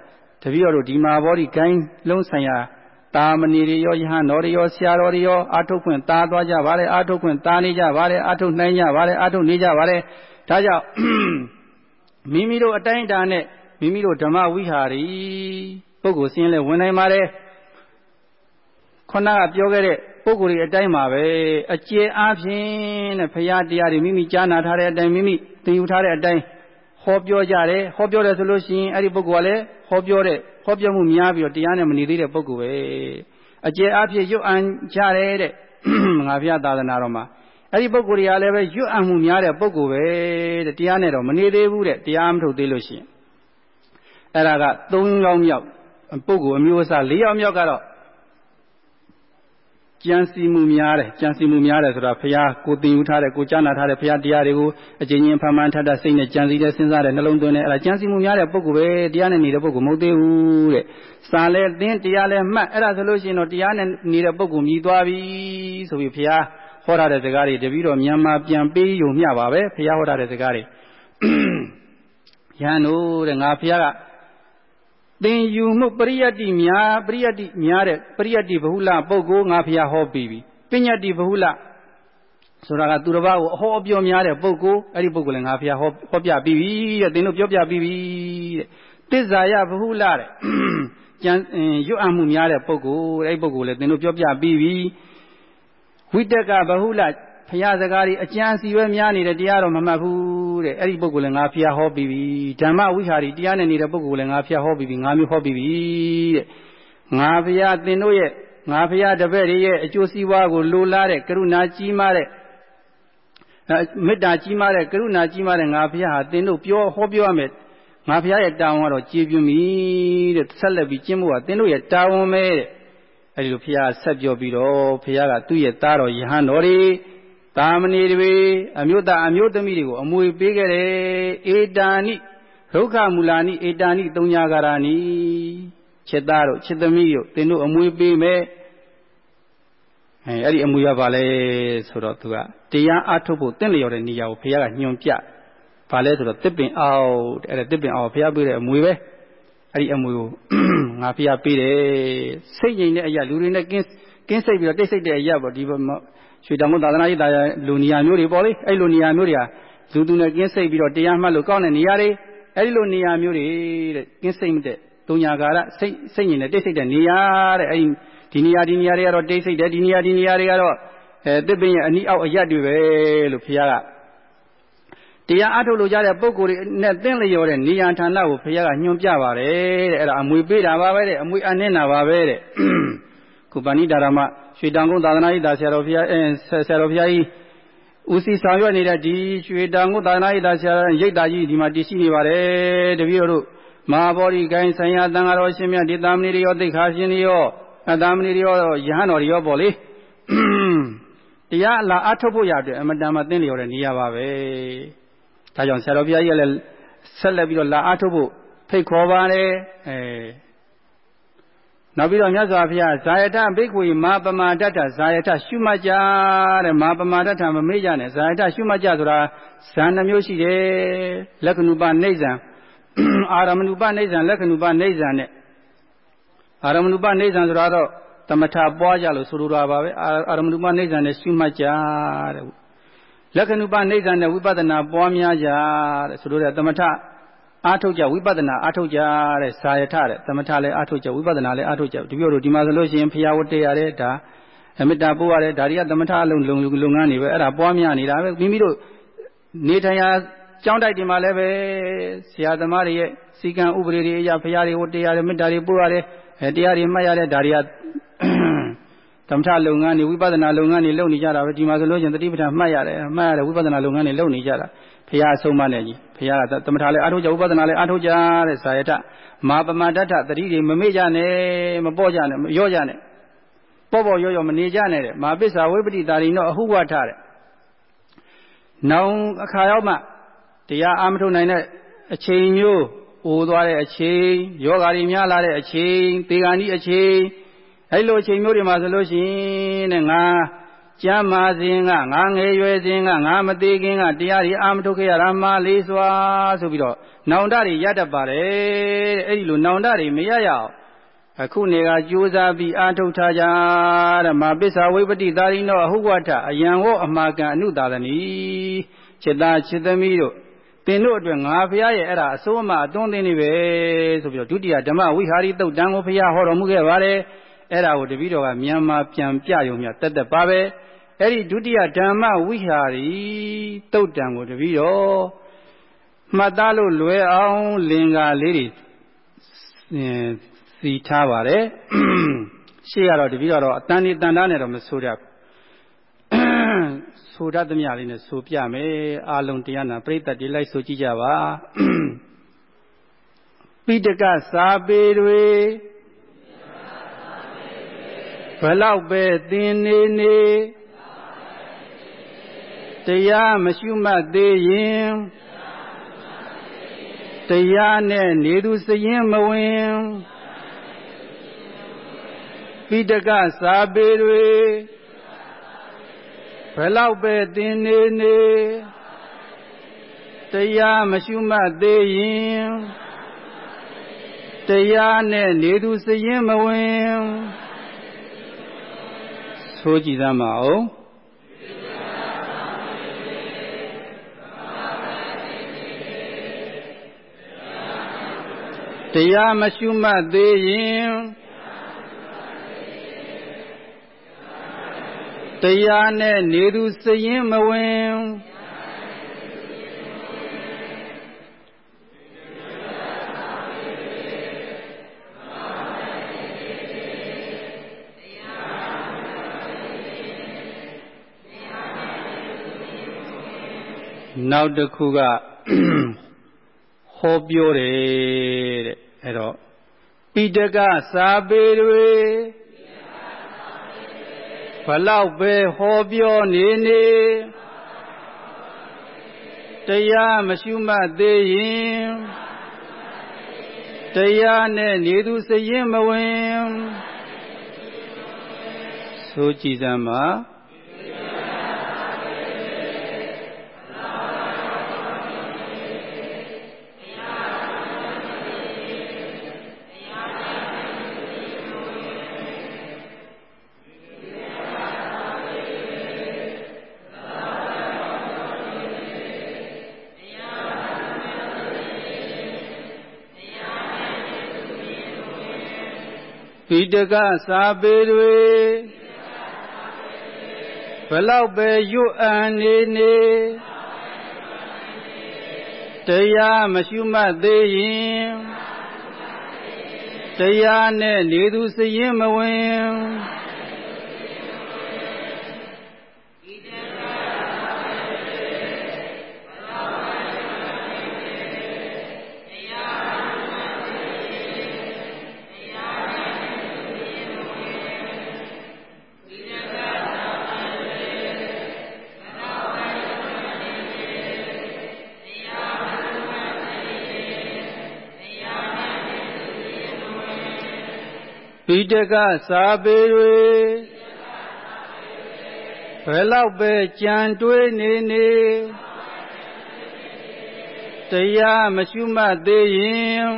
တပည့်တော်တို့ဒီမှာဘောဒီကိုင်းလုံးဆိုင်ရာတာမဏီတွေရောယဟန်တော်တွေရောဆရာတော်တွေရောအာထုတ်ခွင့်တာသွားကြပါလေအာထုတ်ခွင့်တာနေကြပါလေအာထုတ်နိုင်ကြပါလေအာထုတ်နေကြပါလေ ဒါကြောင့်မိမိတို့အတိုင်းအတာနဲ့မိမိတို့ဓမ္မဝိဟာရီပုဂ္ဂိုလ်စင်းလဲဝင်နိုင်ပါတယ်ခုနကပြောခဲ့တဲ့ပုဂ္ဂိုလ်တွေအတိုင်းပါပဲအကျေအားဖြင့်တဲ့ဘုရားတရားတွေမိမိကြားနာထားတဲ့အတိုင်းမိမိသင်ယူထားတဲ့အတိုင်းဟောပြောကြတယ်ဟောပြောတယ်ဆိုလို့ရှိရင်အဲ့ဒီပုဂ္ဂိုလ်ကလည်းဟောပြောတဲ့ဟောပြောမှုများပြီးတော့တရားနဲ့မနေသေးတဲ့ပုဂ္ဂိုလ်ပဲအကျေအားဖြင့်ရွတ်အံကြတယ်တဲ့ငါဘုရားသာသနာတော်မှာ အဲ့ဒီပုဂ္ဂိုလ်တွေကလည်းပဲရွတ်အံမှုများတဲ့ပုဂ္ဂိုလ်ပဲတဲ့တရားနဲ့တော့မနေသေးဘူးတဲ့တရားမထုတ်သေးလို့ရှိရင်အဲ့ဒါက၃ယောက်မြောက်ပုဂ္ဂိုလ်အမျိုးအစား၄ယောက်မြောက်ကတော့ကြံစီမှုများတယ်ကြံစီမှုများတယ်ဆိုတာဘုရားကိုသင်ယူထားတဲ့ကိုကြားနာထားတဲ့ဘုရားတရားတွေကိုအကျဉ်းချင်းဖန်ဖန်ထပ်ထပ်စိတ်နဲ့ကြံစီတဲ့စဉ်းစားတဲ့နှလုံးသွင်းတဲ့အဲ့ဒါကြံစီမှုများတဲ့ပုဂ္ဂိုလ်ပဲတရားနဲ့နေတဲ့ပုဂ္ဂိုလ်မဟုတ်သေးဘူးတဲ့စာလဲသင်တရားလဲမှတ်အဲ့ဒါဆိုလို့ရှိရင်တော့တရားနဲ့နေတဲ့ပုဂ္ဂိုလ်မြည်သွားပြီဆိုပြီးဘုရား ဟောထားတဲ့စကားတွေတပည့်တော်မြန်မာပြန်ပေးယူမျှပါပဲဘုရားဟောထားတဲ့စကားတွေရဟန်းတို့တဲ့ငါဘုရားကသင်ယူမှုပရိယတ္တိများပရိယတ္တိများတဲ့ပရိယတ္တိဘဟုလပုဂ္ဂိုလ်ငါဖျားဟောပြီးပြီပညတ္တိဘဟုလဆိုတာကသူတစ်ပါးကိုအဟောအပြောများတဲ့ပုဂ္ဂိုလ်အဲ့ဒီပုဂ္ဂိုလ်လည်းငါဖျားဟောဟောပြပြီးပြီတဲ့သင်တို့ပြောပြပြီးပြီတဲ့တစ္ဆာယဘဟုလတဲ့ကြံရွတ်အမှုများတဲ့ပုဂ္ဂိုလ်အဲ့ဒီပုဂ္ဂိုလ်လည်းသင်တို့ပြောပြပြီးပြီ ဝိတက်ကဘဟုလဖရာစကားတွေအကျမ်းစီပဲများနေတဲ့တရားတော့မမှတ်ဘူးတဲ့အဲ့ဒီပုဂ္ဂိုလ်လည်းငါဖရာဟောပြီးပြီဓမ္မဝိဟာရီတရားနဲ့နေတဲ့ပုဂ္ဂိုလ်လည်းငါဖရာဟောပြီးပြီငါမျိုးဟောပြီးပြီတဲ့ငါဖရာသင်တို့ရဲ့ငါဖရာတပည့်တွေရဲ့အကျိုးစီးပွားကိုလိုလားတဲ့ကရုဏာကြီးမားတဲ့မေတ္တာကြီးမားတဲ့ကရုဏာကြီးမားတဲ့ငါဖရာဟာသင်တို့ပြောဟောပြောရမယ်ငါဖရာရဲ့တာဝန်ကတော့ကြည်ပြပြီတဲ့ဆက်လက်ပြီးကျင့်ဖို့ကသင်တို့ရဲ့တာဝန်ပဲတဲ့ အဲဒီလိုဖရာဆက်ပြောပြီးတော့ဖရာကသူ့ရဲ့သားတော်ယဟန်တော်တွေတာမဏေတွေအမျိုးသားအမျိုးသမီးတွေကိုအမွေပေးခဲ့တယ်ဧတာနိဒုက္ခမူလာနိဧတာနိသုံးညာဂရာနိချစ်သားတို့ချစ်သမီးတို့သင်တို့အမွေပေးမယ်အဲအဲ့ဒီအမွေရပါလဲဆိုတော့သူကတရားအထုတ်ဖို့တင့်လျော်တဲ့နေရာကိုဘုရားကညွှန်ပြဘာလဲဆိုတော့တစ်ပင်အောက်အဲ့ဒါတစ်ပင်အောက်ဘုရားပေးတဲ့အမွေပဲအဲ့ဒီအမွေကို ငါဘုရားပေးတယ်စိတ်ငြိမ်တဲ့အရာလူတွေနဲ့ကင်းကင်းစိတ်ပြီးတော့တိတ်ဆိတ်တဲ့အရာပေါ့ဒီရွှေတောင်ကုန်းသာသနာ့ရေးတာလူနေရာမျိုးတွေပေါ့လေအဲ့လိုနေရာမျိုးတွေကလူသူနဲ့ကင်းစိတ်ပြီးတော့တရားမှတ်လို့ကောင်းတဲ့နေရာတွေအဲ့ဒီလိုနေရာမျိုးတွေတဲ့ကင်းစိတ်တဲ့တုံညာကာရစိတ်စိတ်ညင်တဲ့တိတ်ဆိတ်တဲ့နေရာတဲ့အဲ့ဒီဒီနေရာဒီနေရာတွေကတော့တိတ်ဆိတ်တယ်ဒီနေရာဒီနေရာတွေကတော့အဲတစ်ပင်ရဲ့အနီးအောက်အရက်တွေပဲလို့ဘုရားက တရားအထုတ်လို့ကြတဲ့ပုံကိုယ်တွေနဲ့သင်လျော်တဲ့နေရာဌာနကိုဘုရားကညွှန်ပြပါတယ်တဲ့အဲ့ဒါအမွေပေးတာပါပဲတဲ့အမွေအနှင်းတာပါပဲတဲ့ခုပဏိတာရမရွှေတောင်ကုန်းသာသနာ့ရေးတာဆရာတော်ဘုရားအဲဆရာတော်ဘုရားကြီးဦးစီဆောင်ရွက်နေတဲ့ဒီရွှေတောင်ကုန်းသာသနာ့ရေးတာဆရာရိတ်တာကြီးဒီမှာတည်ရှိနေပါတယ်တပည့်တို့မဟာဗောဓိကိုင်းဆိုင်ရာတန်ဃာတော်ရှင်မြတ်ဒီသာမဏေတွေရောသိခါရှင်တွေရောအသာမဏေတွေရောယဟန်တော်တွေရောပေါ့လေတရားအလားအထုတ်ဖို့ရတဲ့အမတန်မှသင်လျော်တဲ့နေရာပါပဲ ဒါကြောင့်ဆရာတော်ဘုရားကြီးကလည်းဆက်လက်ပြီးတော့လာအထုတ်ဖို့ဖိတ်ခေါ်ပါတယ်အဲနောက်ပြီးတော့မြတ်စွာဘုရားဇာယတဘိက္ခုမာပမာတတ္ထဇာယတရှုမှတ်ကြတဲ့မာပမာတတ္ထမမေ့ကြနဲ့ဇာယတရှုမှတ်ကြဆိုတာဇာနှမျိုးရှိတယ်လက္ခဏုပနေဇံအာရမဏုပနေဇံလက္ခဏုပနေဇံနဲ့အာရမဏုပနေဇံဆိုတာတော့သမထပွားကြလို့ဆိုလိုတာပါပဲအာရမဏုပနေဇံနဲ့ရှုမှတ်ကြတဲ့ လက္ခဏုပနေဇံနဲ့ဝိပဿနာပွားများကြတဲ့ဆိုလိုတဲ့သမထအာထုတ်ကြဝိပဿနာအာထုတ်ကြတဲ့ဇာယထတဲ့သမထလည်းအာထုတ်ကြဝိပဿနာလည်းအာထုတ်ကြဒီပြောလို့ဒီမှာဆိုလို့ရှိရင်ဖျားဝတ္တရတယ်ဒါအမေတ္တာပို့ရတယ်ဒါတွေကသမထအလုံးလုံလုပ်ငန်းတွေပဲအဲ့ဒါပွားများနေတာပဲမိမိတို့နေထိုင်ရာကျောင်းတိုက်တွေမှာလည်းပဲဆရာသမားတွေရဲ့စီကံဥပဒေတွေအရာဖျားတွေဝတ္တရတယ်မေတ္တာတွေပို့ရတယ်အဲတရားတွေမှတ်ရတယ်ဒါတွေကသ မထလုပ်ငန်းတွေဝိပဿနာလုပ်ငန်းတွေလုပ်နေကြတာပဲဒီမှာဆိုလို့ရှိရင်တတိပဋ္ဌာန်မှတ်ရတယ်မှတ်ရတယ်ဝိပဿနာလုပ်ငန်းတွေလုပ်နေကြတာဖျားအဆုံးမနဲ့ကြီးဖရာကသမထလည်းအထုတ်ကြဥပဒနာလည်းအထုတ်ကြတဲ့ဇာယတမာပမတ္ထတတိတွေမမေ့ကြနဲ့မပေါ့ကြနဲ့မရော့ကြနဲ့ပေါ့ပေါ့ရော့ရော့မနေကြနဲ့တဲ့မာပစ္စာဝိပတိတာရိနောအဟုဝထတဲ့နောင်အခါရောက်မှတရားအားမထုတ်နိုင်တဲ့အချိန်မျိုးအိုသွားတဲ့အချိန်ယောဂါတွေများလာတဲ့အချိန်သေဂာနိအချိန် အဲ့လိုအချိန်မျိုးတွေမှာဆိုလို့ရှိရင်တဲ့ငါကျမ်းမာစဉ်ကငါငယ်ရွယ်စဉ်ကငါမသေးခင်ကတရားတွေအာမထုတ်ခဲ့ရတာမှလေးစွာဆိုပြီးတော့နောင်တတွေရတတ်ပါတယ်တဲ့အဲ့ဒီလိုနောင်တတွေမရရအောင်အခုနေကကြိုးစားပြီးအာထုတ်ထားကြတဲ့မာပစ္စာဝိပတိသာရိနောအဟုတ်ဝထအယံဝအမှာကံအနုသာသနီจิตตจิตသမီးတို့သင်တို့အတွက်ငါဖရာရဲ့အဲ့ဒါအစိုးအမအသွင်းသင်းနေပဲဆိုပြီးတော့ဒုတိယဓမ္မဝိဟာရီတုတ်တန်ကိုဖရာဟောတော်မူခဲ့ပါတယ် အဲ့ဒါကိုတပည့်တော်ကမြန်မာပြန်ပြရုံမြတ်တက်တက်ပါပဲအဲ့ဒီဒုတိယဓမ္မဝိဟာရီတုတ်တန်ကိုတပည့်တော်မှတ်သားလို့လွယ်အောင်လင်္ကာလေးတွေစီထားပါတယ်ရှေ့ကတော့တပည့်တော်အတန်ဒီတန်တားနဲ့တော့မဆိုးတတ်ဆိုတတ်သမျှလေးနဲ့ဆိုပြမယ်အာလုံးတရားနာပြိတ္တတွေလိုက်ဆိုကြည့်ကြပါပိတကစာပေတွေ ဘလောက်ပဲသင်နေနေတရားမရှိမှတ်သေးရင်တရားနဲ့နေသူစရင်မဝင်ပိတကစာပေတွေဘယ်လောက်ပဲသင်နေနေတရားမရှိမှတ်သေးရင်တရားနဲ့နေသူစရင်မဝင် ဆိုကြည်သမ်းပါအောင်တရားမရှိမှတ်သေးရင်တရားနဲ့နေသူစရင်မဝင် နောက်တစ်ခုကဟောပြောတယ်တဲ့အဲ့တော့ပိတကစာပေတွေဘလောက်ပဲဟောပြောနေနေတရားမရှိမှသေးရင်တရားနဲ့နေသူစရင်မဝင်ဆိုကြည်စမ်းပါ ပိတကစာပေတွေဘလောက်ပဲရွတ်အံနေနေတရားမရှိမှတ်သေးရင်တရားနဲ့နေသူစရင်မဝင် တကစာပေတွေဘယ်လောက်ပဲကြံတွေးနေနေတရားမရှိမှတ်သေးရင်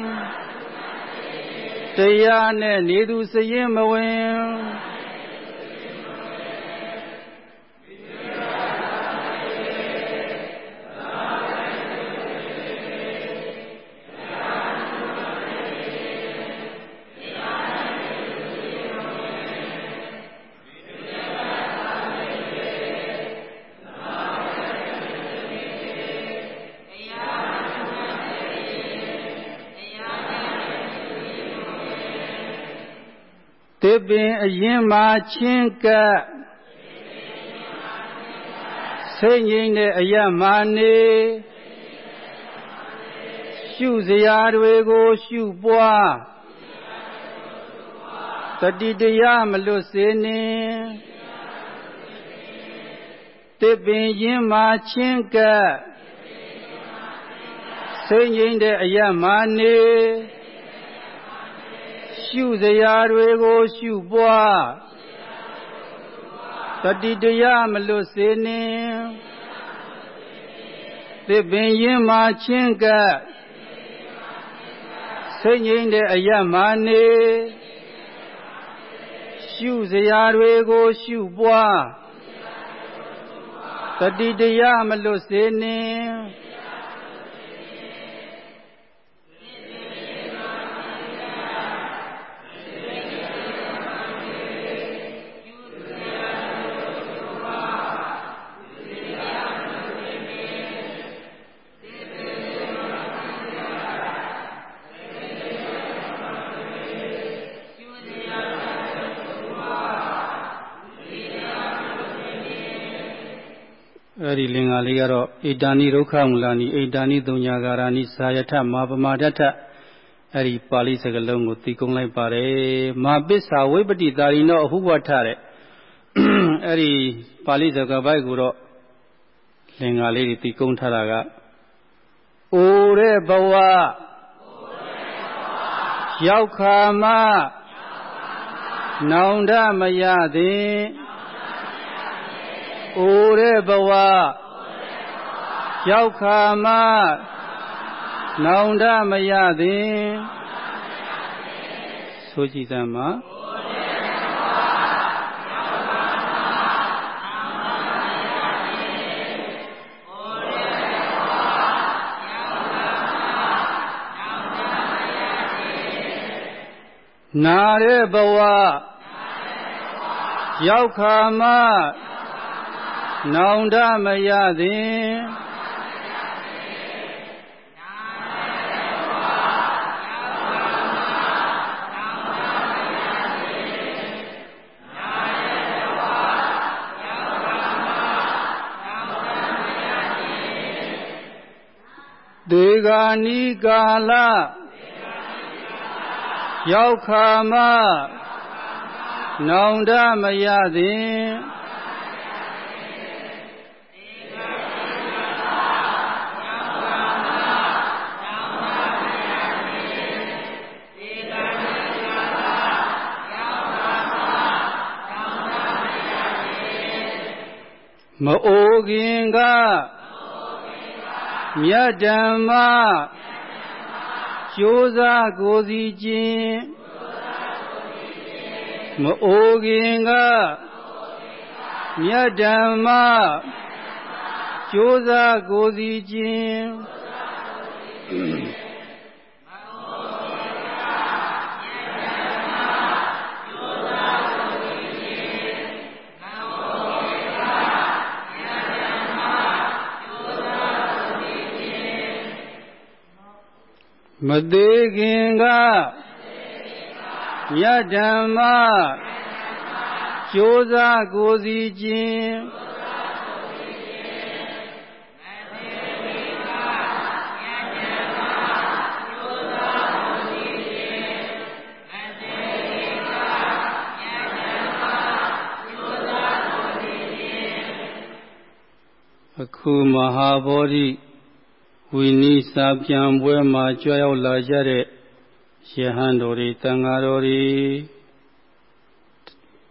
တရားနဲ့နေသူစရင်မဝင် ပင်အရင်မှာချင်းကပ်စိတ်ငြိမ်တဲ့အရမာနေရှုစရာတွေကိုရှုပွားတတိတရားမလွတ်စေနှင့်တစ်ပင်ရင်မှာချင်းကပ်စိတ်ငြိမ်တဲ့အရမနေ ရှုစရာတွေကို ရှုပွားတတိတရားမလွတ်စေနှင့်သစ်ပင်ရင်မှချင်းကပ်စိတ်ငြိမ်တဲ့အရမနေရှုစရာတွေကို ရှုပွားတတိတရားမလွတ်စေနှင့် အဲ့ဒီလင်္ကာလေးကတော့ဣတာနိဒုက္ခမူလာနိဣတာနိတုံညာဂာရာနိသာယထမာပမာဒထအဲ့ဒီပါဠိစကားလုံးကိုသိကုံးလိုက်ပါတယ်မာပစ္စာဝိပတိတာရိနောအဟုဝထတဲ့အဲ့ဒီပါဠိစကားပိုက်ကိုတော့လင်္ကာလေးတွေသိကုံးထားတာကအိုတဲ့ဘဝရောက်ခါမနောင်တမရသည် အိုတဲ့ဘဝရောက်ခါမနောင်တမရသည်ဆိုကြည်သမှာနာတဲ့ဘဝရောက်ခါမ နောင်တမရသည်ဒေဂာနိကာလရောက်ခါမနောင်တမရသည် မအိုခင်ကမြတ်ဓမ္မကျိုးစားကိုစီခြင်းမအိုခင်ကမြတ်ဓမ္မကျိုးစားကိုစီခြင်း မသေးခင်ကမြတ်ဓမ္မကျိုးစားကိုစီခြင်းအခုမဟာဗောဓိ ဝိနည်းစာပြန်ပွဲမှာကြွရောက်လာကြတဲ့ယဟန်တော်တွေတန်ဃာတော်တွေ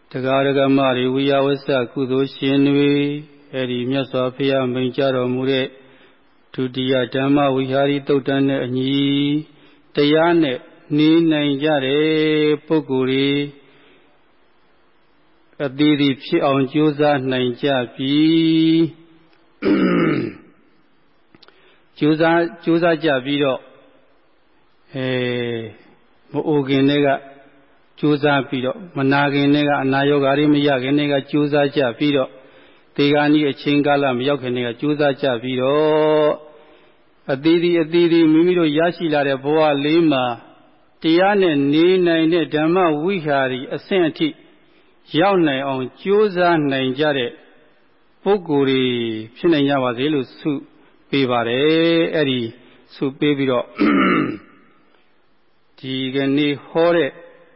တရားရဂမတွေဝိယဝစ္စကုသိုလ်ရှင်တွေအဲ့ဒီမြတ်စွာဘုရားမိန့်ကြတော်မူတဲ့ဒုတိယဓမ္မဝိဟာရီတုတ်တန်နဲ့အညီတရားနဲ့နေနိုင်ကြတဲ့ပုဂ္ဂိုလ်တွေအသေးသေးဖြစ်အောင်ကြိုးစားနိုင်ကြပြီ ကြိုးစားကြိုးစားကြပြီးတော့အဲမအိုခင်တွေကကြိုးစားပြီးတော့မနာခင်တွေကအနာရောဂါတွေမရခင်တွေကကြိုးစားကြပြီးတော့ဒီကနေ့အချိန်ကာလမရောက်ခင်တွေကကြိုးစားကြပြီးတော့အသီးသီးအသီးသီးမိမိတို့ရရှိလာတဲ့ဘဝလေးမှာတရားနဲ့နေနိုင်တဲ့ဓမ္မဝိဟာရီအဆင့်အထိရောက်နိုင်အောင်ကြိုးစားနိုင်ကြတဲ့ပုဂ္ဂိုလ်တွေဖြစ်နိုင်ကြပါစေလို့ဆု ပေးပါတယ်အဲ့ဒီဆုပေးပြီးတော့ဒီကနေ့ဟောတဲ့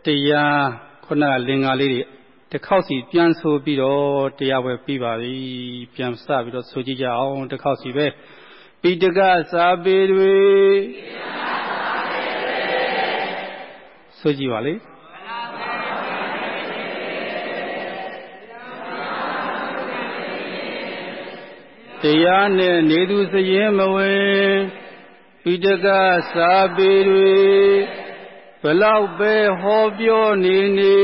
တရားခုနကလင်္ကာလေးတွေတစ်ခေါက်စီပြန်ဆိုပြီးတော့တရားပွဲပြီးပါပြီပြန်စပြီးတော့ဆိုကြည့်ကြအောင်တစ်ခေါက်စီပဲပပိတကစာပေတွေဆိုကြည့်ပါလေ တရားနဲ့နေသူစရင်မဝင်ပိတကစာပေတွေဘလောက်ပဲဟောပြောနေနေ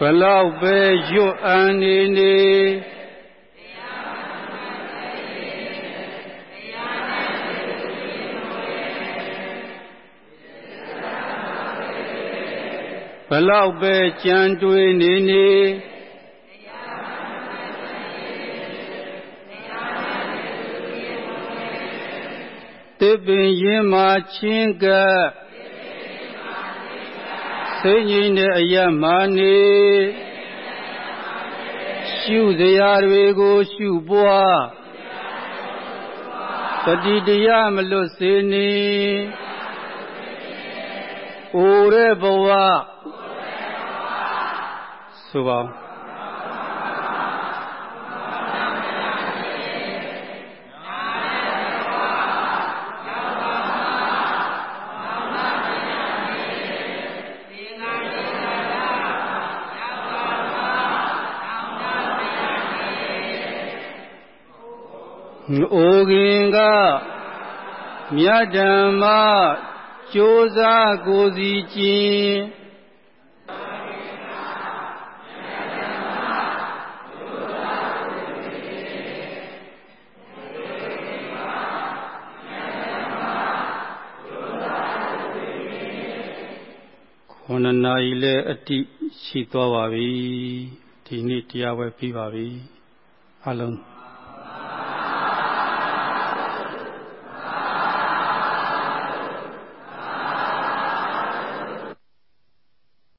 ဘလောက်ပဲရွတ်အန်နေ ဘလောက်ပဲကြံတွေးနေနေသစ်ပင်ရင်မှာချင်းကပ်စိတ်ငြိမ်တဲ့အရမှနေရှုစရာတွေကိုရှုပွားတတိတရားမလွတ်စေနေအိုတဲ့ဘဝ ဆိုပါအိုခင်ကမြတ်ဓမ္မကြိုးစားကိုစီကျင်ခုနှစ်နာ ရီလဲအတိရှိသွားပါပြီဒီနေ့တရားပွဲပြီးပါပြီအလုံး